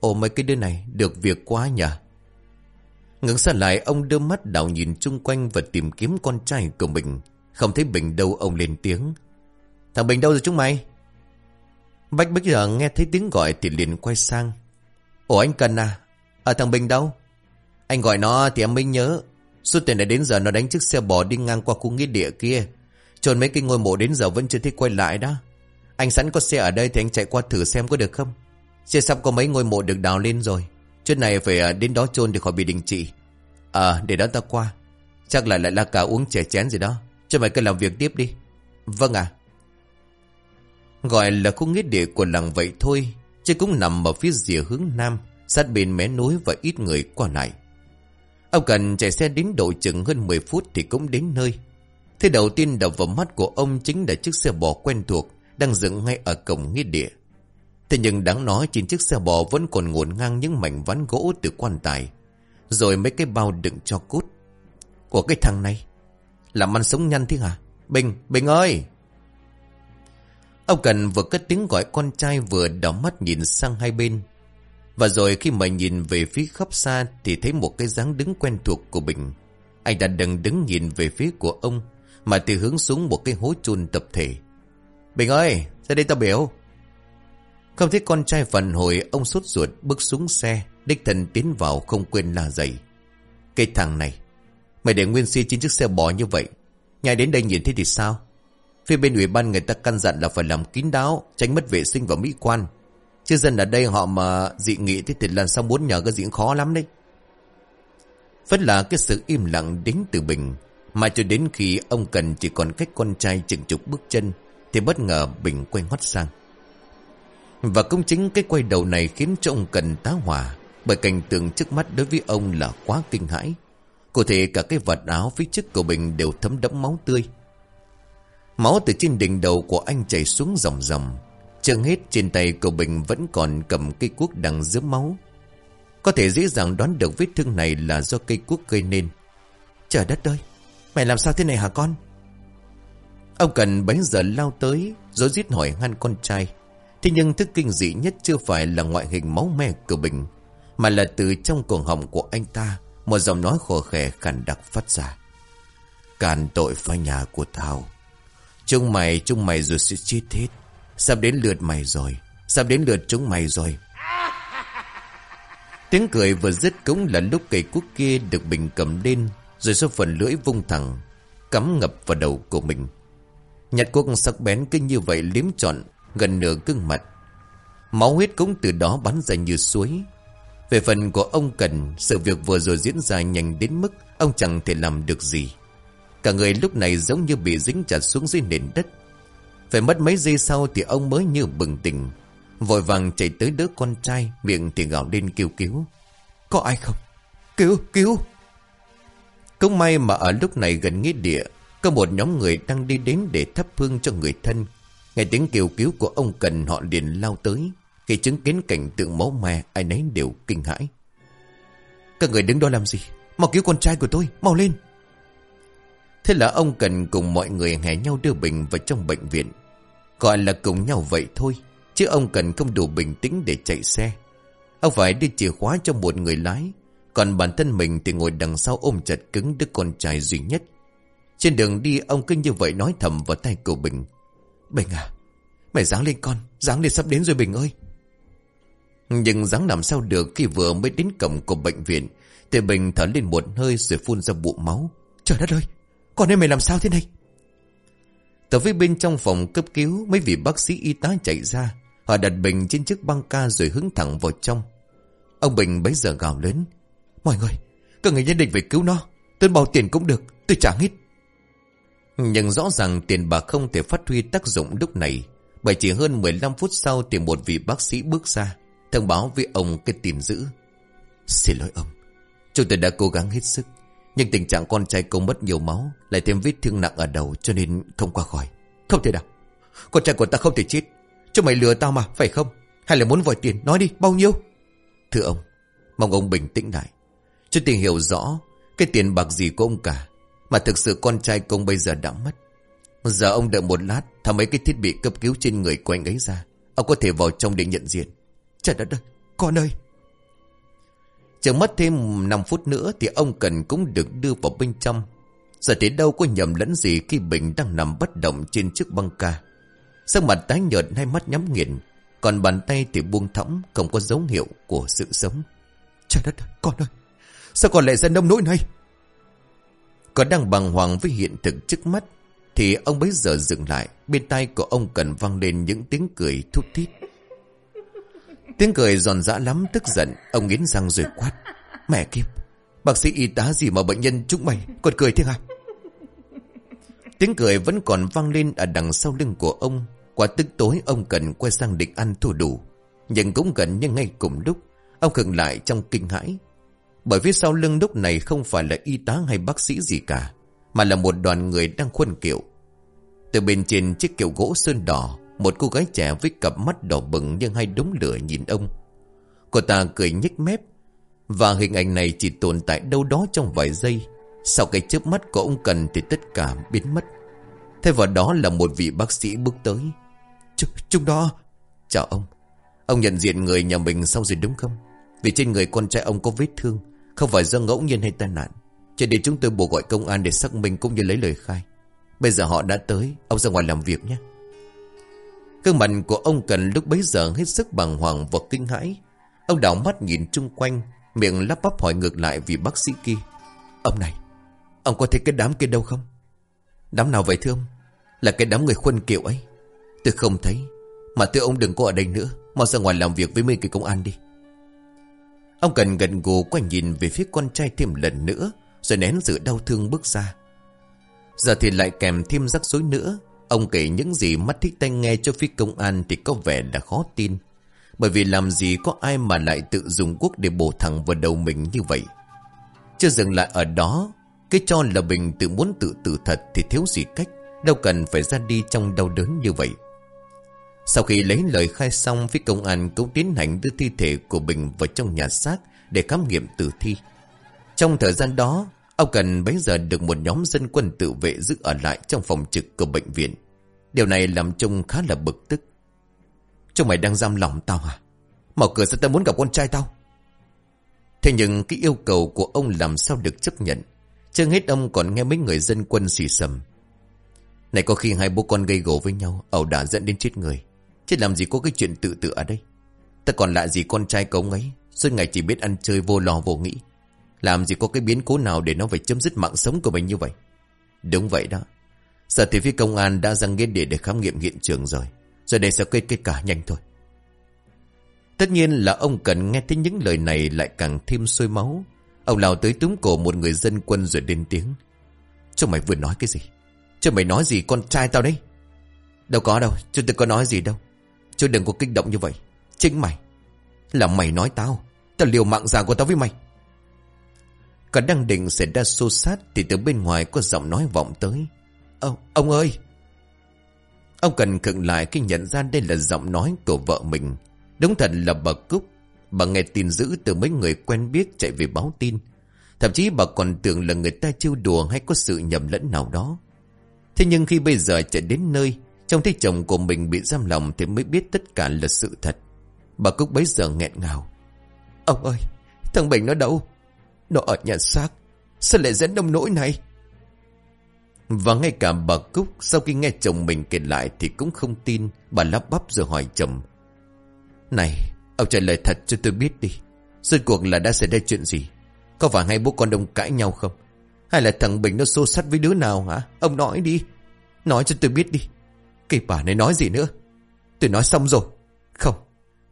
Speaker 1: Ồ mấy cái đứa này được việc quá nhỉ? Ngừng xa lại, ông đưa mắt đảo nhìn chung quanh và tìm kiếm con trai của mình. Không thấy Bình đâu, ông lên tiếng. Thằng Bình đâu rồi chúng mày? Bách bây giờ nghe thấy tiếng gọi thì liền quay sang. Ồ anh Cần à? Ở thằng Bình đâu? Anh gọi nó thì em mới nhớ. Suốt tiền này đến giờ nó đánh chiếc xe bò đi ngang qua khu nghĩa địa kia. Trồn mấy cái ngôi mộ đến giờ vẫn chưa thấy quay lại đó. Anh sẵn có xe ở đây thì anh chạy qua thử xem có được không? Xe sắp có mấy ngôi mộ được đào lên rồi. Chuyện này phải ờ, đến đó chôn để khỏi bị đình trị À ờ, để đó ta qua. Chắc là lại là cả uống chè chén gì đó. Cho mày cứ làm việc tiếp đi. Vâng à Gọi là khu nghĩa địa của làng vậy thôi Chứ cũng nằm ở phía rìa hướng nam Sát bên mé núi và ít người qua lại. Ông cần chạy xe đến độ chừng hơn 10 phút Thì cũng đến nơi. Thế đầu tiên đập vào mắt của ông Chính là chiếc xe bò quen thuộc Đang dựng ngay ở cổng nghĩa địa. Thế nhưng đáng nói trên chiếc xe bò Vẫn còn ngổn ngang những mảnh ván gỗ từ quan tài Rồi mấy cái bao đựng cho cút. Của cái thằng này Làm ăn sống nhanh thế hả? Bình, Bình ơi! Ông Cần vừa cất tiếng gọi con trai vừa đảo mắt nhìn sang hai bên. Và rồi khi mà nhìn về phía khắp xa thì thấy một cái dáng đứng quen thuộc của Bình. Anh đã đừng đứng nhìn về phía của ông mà từ hướng xuống một cái hố chôn tập thể. Bình ơi, ra đây tao biểu. Không thấy con trai phản hồi ông sốt ruột bước xuống xe, đích thần tiến vào không quên la giày. Cái thằng này, mày để nguyên si trên chiếc xe bò như vậy, nhai đến đây nhìn thấy thì sao? Phía bên ủy ban người ta căn dặn là phải làm kín đáo, tránh mất vệ sinh và mỹ quan. Chứ dân ở đây họ mà dị nghị thì thì lần sau muốn nhờ cái diễn khó lắm đấy. Vẫn là cái sự im lặng đến từ Bình, mà cho đến khi ông cần chỉ còn cách con trai chừng chục bước chân, thì bất ngờ Bình quay ngoắt sang. Và cũng chính cái quay đầu này khiến cho ông cần tá hỏa, bởi cảnh tượng trước mắt đối với ông là quá kinh hãi. Cụ thể cả cái vật áo phía trước của Bình đều thấm đẫm máu tươi. Máu từ trên đỉnh đầu của anh chảy xuống dòng dòng. Chưa hết trên tay cậu Bình vẫn còn cầm cây cuốc đang dướm máu. Có thể dễ dàng đoán được vết thương này là do cây cuốc gây nên. Trời đất ơi, mày làm sao thế này hả con? Ông cần bấy giờ lao tới, rồi giết hỏi ngăn con trai. Thế nhưng thức kinh dị nhất chưa phải là ngoại hình máu me của Bình, Mà là từ trong cổ họng của anh ta Một giọng nói khổ khè khàn đặc phát ra Càn tội phá nhà của tao Chúng mày, chúng mày rồi sẽ chết hết. Sắp đến lượt mày rồi. Sắp đến lượt chúng mày rồi. Tiếng cười vừa dứt cũng là lúc cây cuốc kia được Bình cầm lên Rồi sau phần lưỡi vung thẳng Cắm ngập vào đầu của mình. Nhặt cuốc sắc bén cứ như vậy liếm trọn Gần nửa gương mặt. Máu huyết cũng từ đó bắn ra như suối. Về phần của ông Cần Sự việc vừa rồi diễn ra nhanh đến mức Ông chẳng thể làm được gì Cả người lúc này giống như bị dính chặt xuống dưới nền đất. Phải mất mấy giây sau Thì ông mới như bừng tỉnh. Vội vàng chạy tới đứa con trai, Miệng thì gào lên kêu cứu. Có ai không? Cứu cứu! Cũng may mà ở lúc này gần nghĩa địa, Có một nhóm người đang đi đến để thắp hương cho người thân. Nghe tiếng kêu cứu của ông Cần, họ liền lao tới. Khi chứng kiến cảnh tượng máu me, Ai nấy đều kinh hãi. Các người đứng đó làm gì? Mau cứu con trai của tôi, Mau lên! Thế là ông Cần cùng mọi người hẹn nhau đưa Bình vào trong bệnh viện. Gọi là cùng nhau vậy thôi, Chứ ông Cần không đủ bình tĩnh để chạy xe. Ông phải đi chìa khóa cho một người lái, Còn bản thân mình thì ngồi đằng sau ôm chặt cứng đứa con trai duy nhất. Trên đường đi, ông cứ như vậy nói thầm vào tay cậu Bình. Bình à Mày dáng lên con Dáng lên sắp đến rồi Bình ơi. Nhưng dáng làm sao được khi vừa mới đến cổng của bệnh viện, Thì Bình thở lên một hơi rồi phun ra bụng máu. Trời đất ơi con em mày làm sao thế này? Tới với bên trong phòng cấp cứu Mấy vị bác sĩ y tá chạy ra. Họ đặt Bình trên chiếc băng ca rồi hướng thẳng vào trong. Ông Bình bấy giờ gào lớn. Mọi người, Các người nhất định phải cứu nó. Tôi bao tiền cũng được, Tôi trả hết. Nhưng rõ ràng tiền bạc không thể phát huy tác dụng lúc này. Bởi chỉ hơn 15 phút sau Thì một vị bác sĩ bước ra, Thông báo với ông cái tin giữ. Xin lỗi ông, Chúng tôi đã cố gắng hết sức. Nhưng tình trạng con trai công mất nhiều máu, Lại thêm vết thương nặng ở đầu Cho nên không qua khỏi. Không thể nào. Con trai của ta không thể chết. Cho mày lừa tao mà, phải không? Hay là muốn vòi tiền, nói đi, bao nhiêu? Thưa ông, Mong ông bình tĩnh lại. Cho tình hiểu rõ, Cái tiền bạc gì của ông cả, Mà thực sự con trai công bây giờ đã mất. Giờ ông đợi một lát, Thả mấy cái thiết bị cấp cứu trên người của anh ấy ra. Ông có thể vào trong để nhận diện. Trời đất ơi, Con ơi! Chẳng mất thêm 5 phút nữa Thì ông Cần cũng được đưa vào bên trong. Giờ thế đâu có nhầm lẫn gì Khi Bình đang nằm bất động trên chiếc băng ca. Sắc mặt tái nhợt, hai mắt nhắm nghiền. Còn bàn tay thì buông thõng, Không có dấu hiệu của sự sống. Trời đất ơi, con ơi, Sao còn lại ra nông nỗi này? Còn đang bàng hoàng với hiện thực trước mắt, Thì ông bấy giờ dừng lại. Bên tay của ông cần vang lên những tiếng cười thút thít. Tiếng cười giòn giã lắm, tức giận, Ông nghiến răng rồi quát. Mẹ kiếp, Bác sĩ y tá gì mà bệnh nhân chúng mày, Còn cười thế hả? Tiếng cười vẫn còn vang lên ở đằng sau lưng của ông. Quả tức tối, ông cần quay sang định ăn thua đủ. Nhưng cũng gần như ngay cùng lúc, Ông khựng lại trong kinh hãi. Bởi phía sau lưng lúc này không phải là y tá hay bác sĩ gì cả, Mà là một đoàn người đang khuân kiệu. Từ bên trên chiếc kiệu gỗ sơn đỏ một cô gái trẻ với cặp mắt đỏ bừng Nhưng hai đống lửa nhìn ông. Cô ta cười nhếch mép. Và hình ảnh này chỉ tồn tại đâu đó trong vài giây. Sau cái chớp mắt của ông Cần Thì tất cả biến mất. Thay vào đó là một vị bác sĩ bước tới. Ch, Chúng đó. Chào ông. Ông nhận diện người nhà mình sau rồi đúng không? Vì trên người con trai ông có vết thương, Không phải do ngẫu nhiên hay tai nạn. Cho nên chúng tôi buộc gọi công an để xác minh cũng như lấy lời khai. Bây giờ họ đã tới, Ông ra ngoài làm việc nhé. Gương mặt của ông Cần lúc bấy giờ hết sức bàng hoàng và kinh hãi. Ông đảo mắt nhìn chung quanh, Miệng lắp bắp hỏi ngược lại vì bác sĩ kia. Ông này, Ông có thấy cái đám kia đâu không? Đám nào vậy thưa ông? Là cái đám người khuân kiệu ấy. Tôi không thấy, Mà thưa ông đừng có ở đây nữa. Mau ra ngoài làm việc với mấy cái công an đi. Ông cần gần gù quay nhìn về phía con trai thêm lần nữa, Rồi nén sự đau thương bước ra. Giờ thì lại kèm thêm rắc rối nữa. Ông kể những gì mắt thích tay nghe cho phía công an Thì có vẻ là khó tin. Bởi vì làm gì có ai mà lại tự dùng quốc để bổ thẳng vào đầu mình như vậy. Chưa dừng lại ở đó, Cái cho là Bình tự muốn tự tử thật Thì thiếu gì cách, Đâu cần phải ra đi trong đau đớn như vậy. Sau khi lấy lời khai xong, Phía công an cũng tiến hành đưa thi thể của Bình vào trong nhà xác Để khám nghiệm tử thi. Trong thời gian đó Ông Cần bấy giờ được một nhóm dân quân tự vệ giữ ở lại trong phòng trực của bệnh viện. Điều này làm Trung khá là bực tức. Chúng mày đang giam lòng tao hả? Mở cửa sao tao muốn gặp con trai tao? Thế nhưng cái yêu cầu của ông làm sao được chấp nhận Chưa hết ông còn nghe mấy người dân quân xì sầm Này, có khi hai bố con gây gổ với nhau, ẩu đả dẫn đến chết người Chứ làm gì có cái chuyện tự tự ở đây Ta còn lạ gì con trai cống ấy Suốt ngày chỉ biết ăn chơi vô lo vô nghĩ làm gì có cái biến cố nào để nó phải chấm dứt mạng sống của mình như vậy? Đúng vậy đó. Giờ thì phía công an đã ra nghiên địa để khám nghiệm hiện trường rồi. Rồi đây sẽ kết kết cả nhanh thôi. Tất nhiên là ông cần nghe thấy những lời này lại càng thêm sôi máu. Ông lao tới túm cổ một người dân quân rồi lên tiếng. Cho mày vừa nói cái gì? Cho mày nói gì con trai tao đấy? Đâu có đâu, Chứ tôi có nói gì đâu. Chứ đừng có kích động như vậy. Chính mày. Là mày nói tao. Tao liều mạng già của tao với mày. Cả đang định sẽ ra xô sát Thì từ bên ngoài có giọng nói vọng tới. Ông, ông ơi! Ông cần khựng lại khi nhận ra đây là giọng nói của vợ mình. Đúng thật là bà Cúc. Bà nghe tin dữ từ mấy người quen biết chạy về báo tin. Thậm chí bà còn tưởng là người ta trêu đùa hay có sự nhầm lẫn nào đó. Thế nhưng khi bây giờ chạy đến nơi trong thấy chồng của mình bị giam lòng Thì mới biết tất cả là sự thật. Bà Cúc bấy giờ nghẹn ngào. Ông ơi Thằng Bình nó đâu? Nó ở nhà xác. Sao lại dẫn đông nỗi này? Và ngay cả bà Cúc, Sau khi nghe chồng mình kể lại Thì cũng không tin. Bà lắp bắp rồi hỏi chồng. Này, Ông trả lời thật cho tôi biết đi. Rốt cuộc là đã xảy ra chuyện gì? Có phải hai bố con đông cãi nhau không? Hay là thằng Bình nó xô sắt với đứa nào hả? Ông nói đi. Nói cho tôi biết đi. Cái bà này nói gì nữa? Tôi nói xong rồi. Không,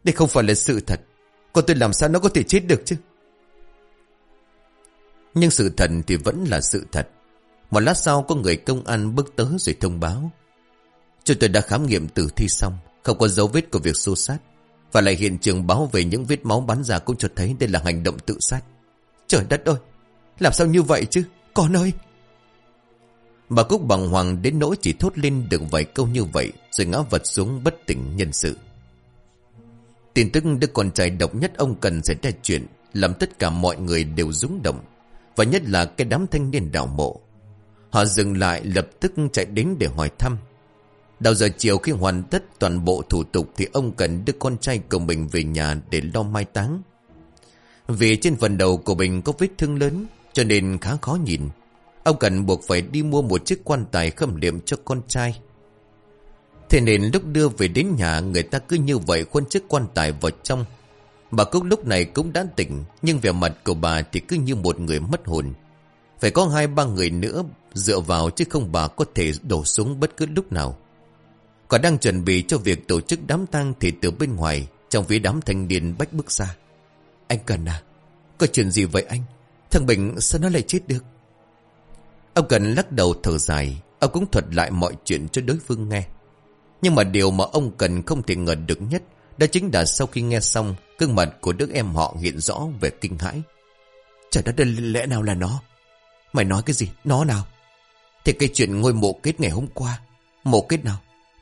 Speaker 1: Đây không phải là sự thật. Còn tôi làm sao nó có thể chết được chứ? Nhưng sự thật thì vẫn là sự thật. Một lát sau có người công an bước tới rồi thông báo. Chúng tôi đã khám nghiệm tử thi xong, Không có dấu vết của việc xô sát. Và lại hiện trường báo về những vết máu bắn ra cũng cho thấy đây là hành động tự sát. Trời đất ơi! Làm sao như vậy chứ, Con ơi! Bà Cúc bằng hoàng đến nỗi chỉ thốt lên được vài câu như vậy, Rồi ngã vật xuống bất tỉnh nhân sự. Tin tức đứa con trai độc nhất ông cần sẽ ra chuyện, Làm tất cả mọi người đều rúng động. Và nhất là cái đám thanh niên đạo mộ. Họ dừng lại lập tức chạy đến để hỏi thăm. Đầu giờ chiều khi hoàn tất toàn bộ thủ tục Thì ông cần đưa con trai của mình về nhà để lo mai táng. Vì trên phần đầu của mình có vết thương lớn, Cho nên khá khó nhìn. Ông cần buộc phải đi mua một chiếc quan tài khâm liệm cho con trai. Thế nên lúc đưa về đến nhà, người ta cứ như vậy khuôn chiếc quan tài vào trong. Bà Cúc lúc này cũng đã tỉnh, Nhưng vẻ mặt của bà thì cứ như một người mất hồn. Phải có hai ba người nữa dựa vào chứ không bà có thể đổ xuống bất cứ lúc nào. Còn đang chuẩn bị cho việc tổ chức đám tang thì từ bên ngoài, Trong phía đám thanh niên bách bước ra. Anh Cần à Có chuyện gì vậy anh? Thằng Bình sao nó lại chết được? Ông Cần lắc đầu thở dài, Ông cũng thuật lại mọi chuyện cho đối phương nghe. Nhưng mà điều mà ông Cần không thể ngờ được nhất đó chính là sau khi nghe xong, gương mặt của đứa em họ hiện rõ về kinh hãi. Trời đất ơi, lẽ nào là nó? Mày nói cái gì? Nó nào? Thì cái chuyện ngôi mộ kết ngày hôm qua, Mộ kết nào?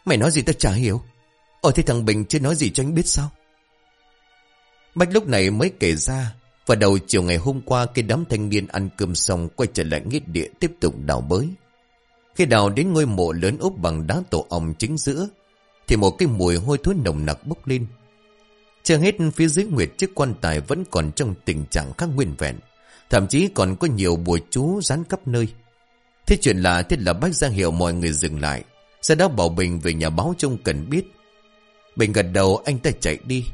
Speaker 1: Mày nói gì ta chả hiểu. Ở thì thằng Bình chưa nói gì cho anh biết sao? Bách lúc này mới kể ra Và đầu chiều ngày hôm qua Cái đám thanh niên ăn cơm xong Quay trở lại nghĩa địa tiếp tục đào bới. Khi đào đến ngôi mộ lớn úp bằng đá tổ ong chính giữa thì một cái mùi hôi thối nồng nặc bốc lên. Chưa hết phía dưới nguyệt, chiếc quan tài Vẫn còn trong tình trạng khác nguyên vẹn. Thậm chí còn có nhiều bùa chú dán khắp nơi. Thế chuyện là, Thế là bách ra hiệu mọi người dừng lại. Sau đó bảo Bình về nhà báo trông cần biết. Bình gật đầu, anh ta chạy đi.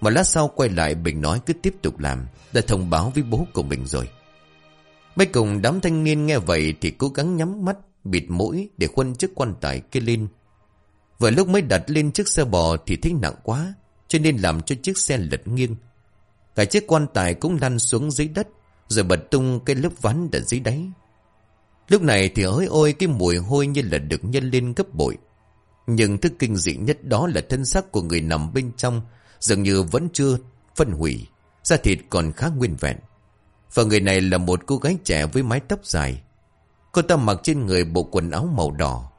Speaker 1: Mà lát sau quay lại, Bình nói cứ tiếp tục làm. Đã thông báo với bố của mình rồi. Bách cùng đám thanh niên nghe vậy Thì cố gắng nhắm mắt, Bịt mũi để khuân chiếc quan tài kia lên. Vừa lúc mới đặt lên chiếc xe bò Thì thấy nặng quá, Cho nên làm cho chiếc xe lật nghiêng. Cả chiếc quan tài cũng lăn xuống dưới đất, Rồi bật tung cái lớp ván ở dưới đáy. Lúc này thì ôi ôi, cái mùi hôi như là được nhân lên gấp bội. Nhưng thứ kinh dị nhất đó là thân xác của người nằm bên trong, Dường như vẫn chưa phân hủy, Da thịt còn khá nguyên vẹn. Và người này là một cô gái trẻ với mái tóc dài. Cô ta mặc trên người bộ quần áo màu đỏ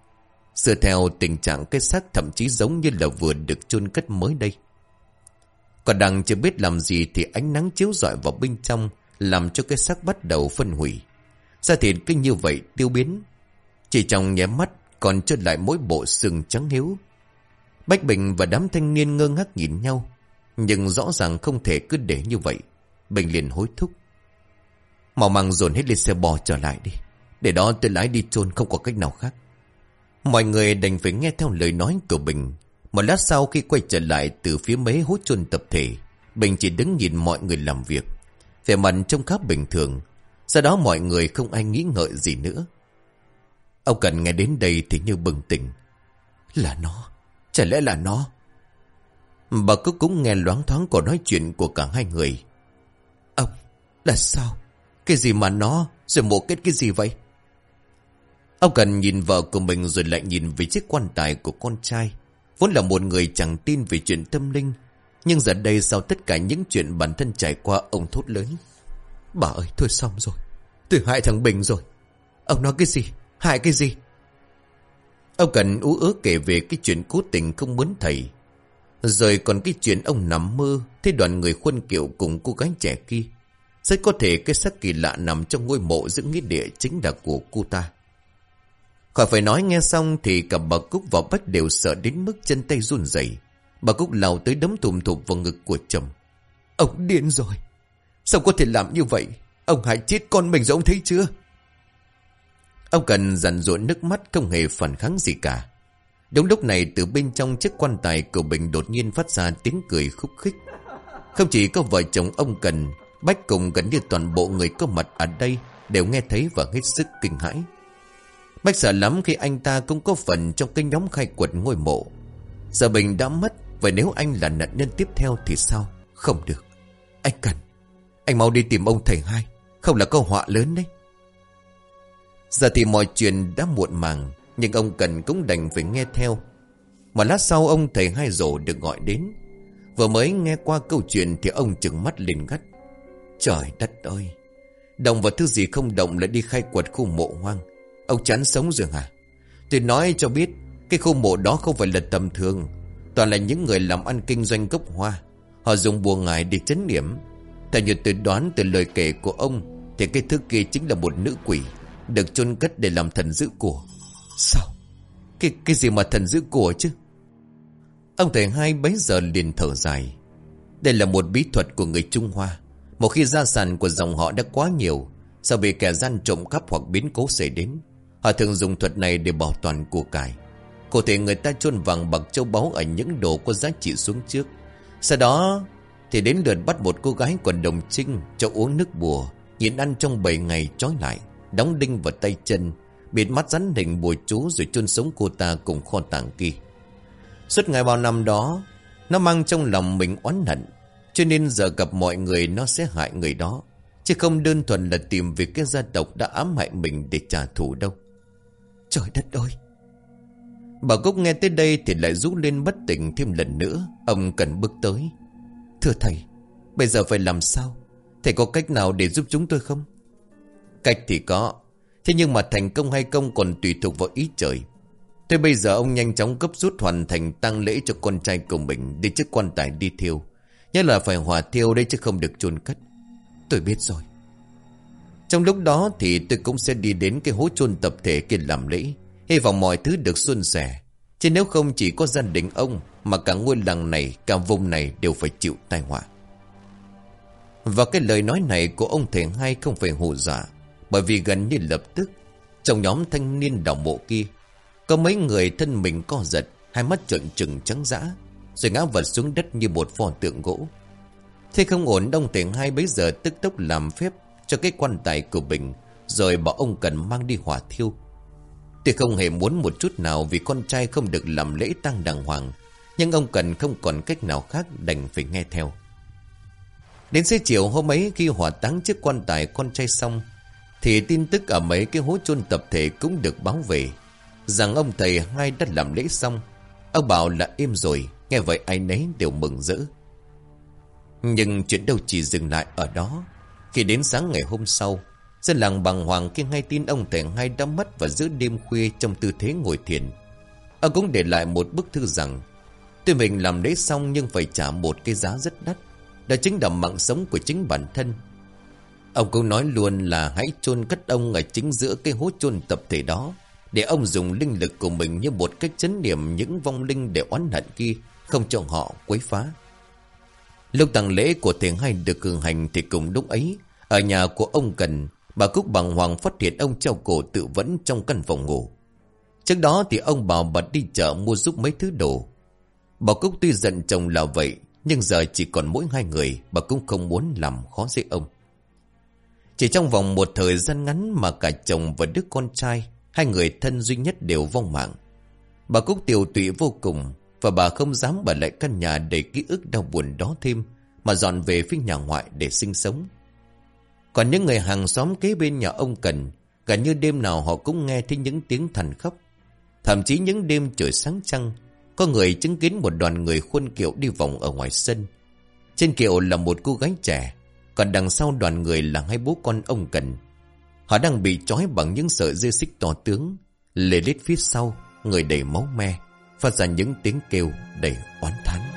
Speaker 1: Sửa theo tình trạng cái xác thậm chí giống như là vừa được chôn cất mới đây Còn đang chưa biết làm gì thì ánh nắng chiếu rọi vào bên trong Làm cho cái xác bắt đầu phân hủy Da thịt cứ như vậy tiêu biến Chỉ trong nhé mắt còn trơn lại mỗi bộ sừng trắng hiếu Bách Bình và đám thanh niên ngơ ngác nhìn nhau, Nhưng rõ ràng không thể cứ để như vậy Bình liền hối thúc. Mau mang dồn hết lên xe bò trở lại đi. Để đó tôi lái đi chôn không có cách nào khác. Mọi người đành phải nghe theo lời nói của Bình. Một lát sau khi quay trở lại từ phía mấy hố chôn tập thể, Bình chỉ đứng nhìn mọi người làm việc. Vẻ mặt trông khá bình thường. Sau đó mọi người không ai nghĩ ngợi gì nữa. Ông Cần nghe đến đây thì như bừng tỉnh. Là nó, chả lẽ là nó? Bà cứ cũng nghe loáng thoáng cuộc nói chuyện của cả hai người. Ông, là sao? Cái gì mà nó, rồi mổ kết cái gì vậy? Ông Cần nhìn vợ của mình rồi lại nhìn về chiếc quan tài của con trai. Vốn là một người chẳng tin về chuyện tâm linh. Nhưng giờ đây sau tất cả những chuyện bản thân trải qua, ông thốt lớn. Bà ơi, thôi xong rồi. Tôi hại thằng Bình rồi. Ông nói cái gì? Hại cái gì? Ông Cần ú ớ kể về cái chuyện cố tình không muốn thầy. Rồi còn cái chuyện ông nằm mơ, thấy đoàn người khuôn kiệu cùng cô gái trẻ kia. Rất có thể cái sắc kỳ lạ nằm trong ngôi mộ giữa nghĩa địa chính là của cô ta. Khỏi phải nói nghe xong thì cả bà Cúc và Bách đều sợ đến mức chân tay run rẩy. Bà Cúc lao tới đấm thùm thụp vào ngực của chồng. Ông điên rồi. Sao có thể làm như vậy? Ông hại chết con mình rồi ông thấy chưa? Ông cần dằn dụa nước mắt không hề phản kháng gì cả. Đúng lúc này từ bên trong chiếc quan tài của Bình đột nhiên phát ra tiếng cười khúc khích. Không chỉ có vợ chồng ông Cần, Bách cùng gần như toàn bộ người có mặt ở đây đều nghe thấy và hết sức kinh hãi. Bách sợ lắm khi anh ta cũng có phần trong cái nhóm khai quật ngôi mộ. Giờ Bình đã mất, vậy nếu anh là nạn nhân tiếp theo thì sao? Không được. Anh cần. Anh mau đi tìm ông thầy hai. Không là câu họa lớn đấy. Giờ thì mọi chuyện đã muộn màng. Nhưng ông cần cũng đành phải nghe theo. Mà lát sau ông thầy hai rổ được gọi đến. Vừa mới nghe qua câu chuyện thì ông chừng mắt lên gắt. Trời đất ơi! Động vật thứ gì không động lại đi khai quật khu mộ hoang. Ông chán sống rồi hả? Tôi nói cho biết, cái khu mộ đó không phải là tầm thường. Toàn là những người làm ăn kinh doanh gốc hoa. Họ dùng bùa ngài để chấn niệm. Theo như tôi đoán từ lời kể của ông, thì cái thứ kia chính là một nữ quỷ, được chôn cất để làm thần giữ của. Sao? Cái, cái gì mà thần giữ của chứ? Ông thầy hai bấy giờ liền thở dài. Đây là một bí thuật của người Trung Hoa. Một khi gia sản của dòng họ đã quá nhiều, sau bị kẻ gian trộm cắp hoặc biến cố xảy đến, Họ thường dùng thuật này để bảo toàn của cải. Cụ thể người ta chôn vàng bạc châu báu Ở những đồ có giá trị xuống trước. Sau đó, thì đến lượt bắt một cô gái quần đồng trinh Cho uống nước bùa, Nhịn ăn trong 7 ngày trói lại, Đóng đinh vào tay chân, Bịt mắt rắn hình bùa chú Rồi chôn sống cô ta cùng kho tàng kia. Suốt ngày bao năm đó, Nó mang trong lòng mình oán hận, Cho nên giờ gặp mọi người Nó sẽ hại người đó, Chứ không đơn thuần là tìm về cái gia tộc đã ám hại mình để trả thù đâu. Trời đất ơi! Bà Cúc nghe tới đây thì lại rút lên bất tỉnh thêm lần nữa. Ông cần bước tới. Thưa thầy, bây giờ phải làm sao? Thầy có cách nào để giúp chúng tôi không? Cách thì có. Thế nhưng mà thành công hay không còn tùy thuộc vào ý trời. Thế bây giờ ông nhanh chóng cấp rút hoàn thành tăng lễ cho con trai của mình đi chiếc quan tài đi thiêu. nhất là phải hòa thiêu đây chứ không được chôn cất. Tôi biết rồi. Trong lúc đó thì tôi cũng sẽ đi đến cái hố chôn tập thể kia làm lễ. Hy vọng mọi thứ được xuân sẻ. Chứ nếu không chỉ có gia đình ông mà cả ngôi làng này, cả vùng này đều phải chịu tai họa. Và cái lời nói này của ông thầy hai không phải hù dọa. Bởi vì gần như lập tức, trong nhóm thanh niên đảo mộ kia, có mấy người thân mình co giật, hai mắt trợn trừng trắng dã, rồi ngã vật xuống đất như một pho tượng gỗ. Thế không ổn đông thầy hai bấy giờ tức tốc làm phép cho cái quan tài của Bình rồi bảo ông cần mang đi hỏa thiêu. Tôi không hề muốn một chút nào vì con trai không được làm lễ tang đàng hoàng nhưng ông cần không còn cách nào khác đành phải nghe theo. Đến xế chiều hôm ấy khi hỏa táng chiếc quan tài con trai xong thì tin tức ở mấy cái hố chôn tập thể cũng được báo về rằng ông thầy hai đã làm lễ xong. Ông bảo là im rồi, nghe vậy ai nấy đều mừng rỡ. Nhưng chuyện đâu chỉ dừng lại ở đó. Khi đến sáng ngày hôm sau, dân làng bằng hoàng khi ngay tin ông thầy hai đã mất và giữa đêm khuya trong tư thế ngồi thiền. Ông cũng để lại một bức thư rằng Tuy mình làm đấy xong nhưng phải trả một cái giá rất đắt. Đó chính là mạng sống của chính bản thân. Ông cũng nói luôn là hãy chôn cất ông ở chính giữa cái hố chôn tập thể đó. Để ông dùng linh lực của mình như một cách chấn niệm những vong linh để oán hận kia, không cho họ quấy phá. Lúc tang lễ của thầy hai được cử hành thì cùng lúc ấy, ở nhà của ông Cần, bà Cúc bằng hoàng phát hiện ông treo cổ tự vẫn trong căn phòng ngủ. Trước đó thì ông bảo bà đi chợ mua giúp mấy thứ đồ. Bà Cúc tuy giận chồng là vậy, nhưng giờ chỉ còn mỗi hai người, bà cũng không muốn làm khó dễ ông. Chỉ trong vòng một thời gian ngắn mà cả chồng và đứa con trai, hai người thân duy nhất đều vong mạng. Bà Cúc tiểu tụy vô cùng, và bà không dám ở lại căn nhà để ký ức đau buồn đó thêm, mà dọn về phía nhà ngoại để sinh sống. Còn những người hàng xóm kế bên nhà ông Cần, gần như đêm nào họ cũng nghe thấy những tiếng thần khóc. Thậm chí những đêm trời sáng trăng, có người chứng kiến một đoàn người khuôn kiệu đi vòng ở ngoài sân. Trên kiệu là một cô gái trẻ, còn đằng sau đoàn người là hai bố con ông Cần. Họ đang bị trói bằng những sợi dây xích to tướng, lê lết phía sau, người đầy máu me, phát ra những tiếng kêu đầy oán thán.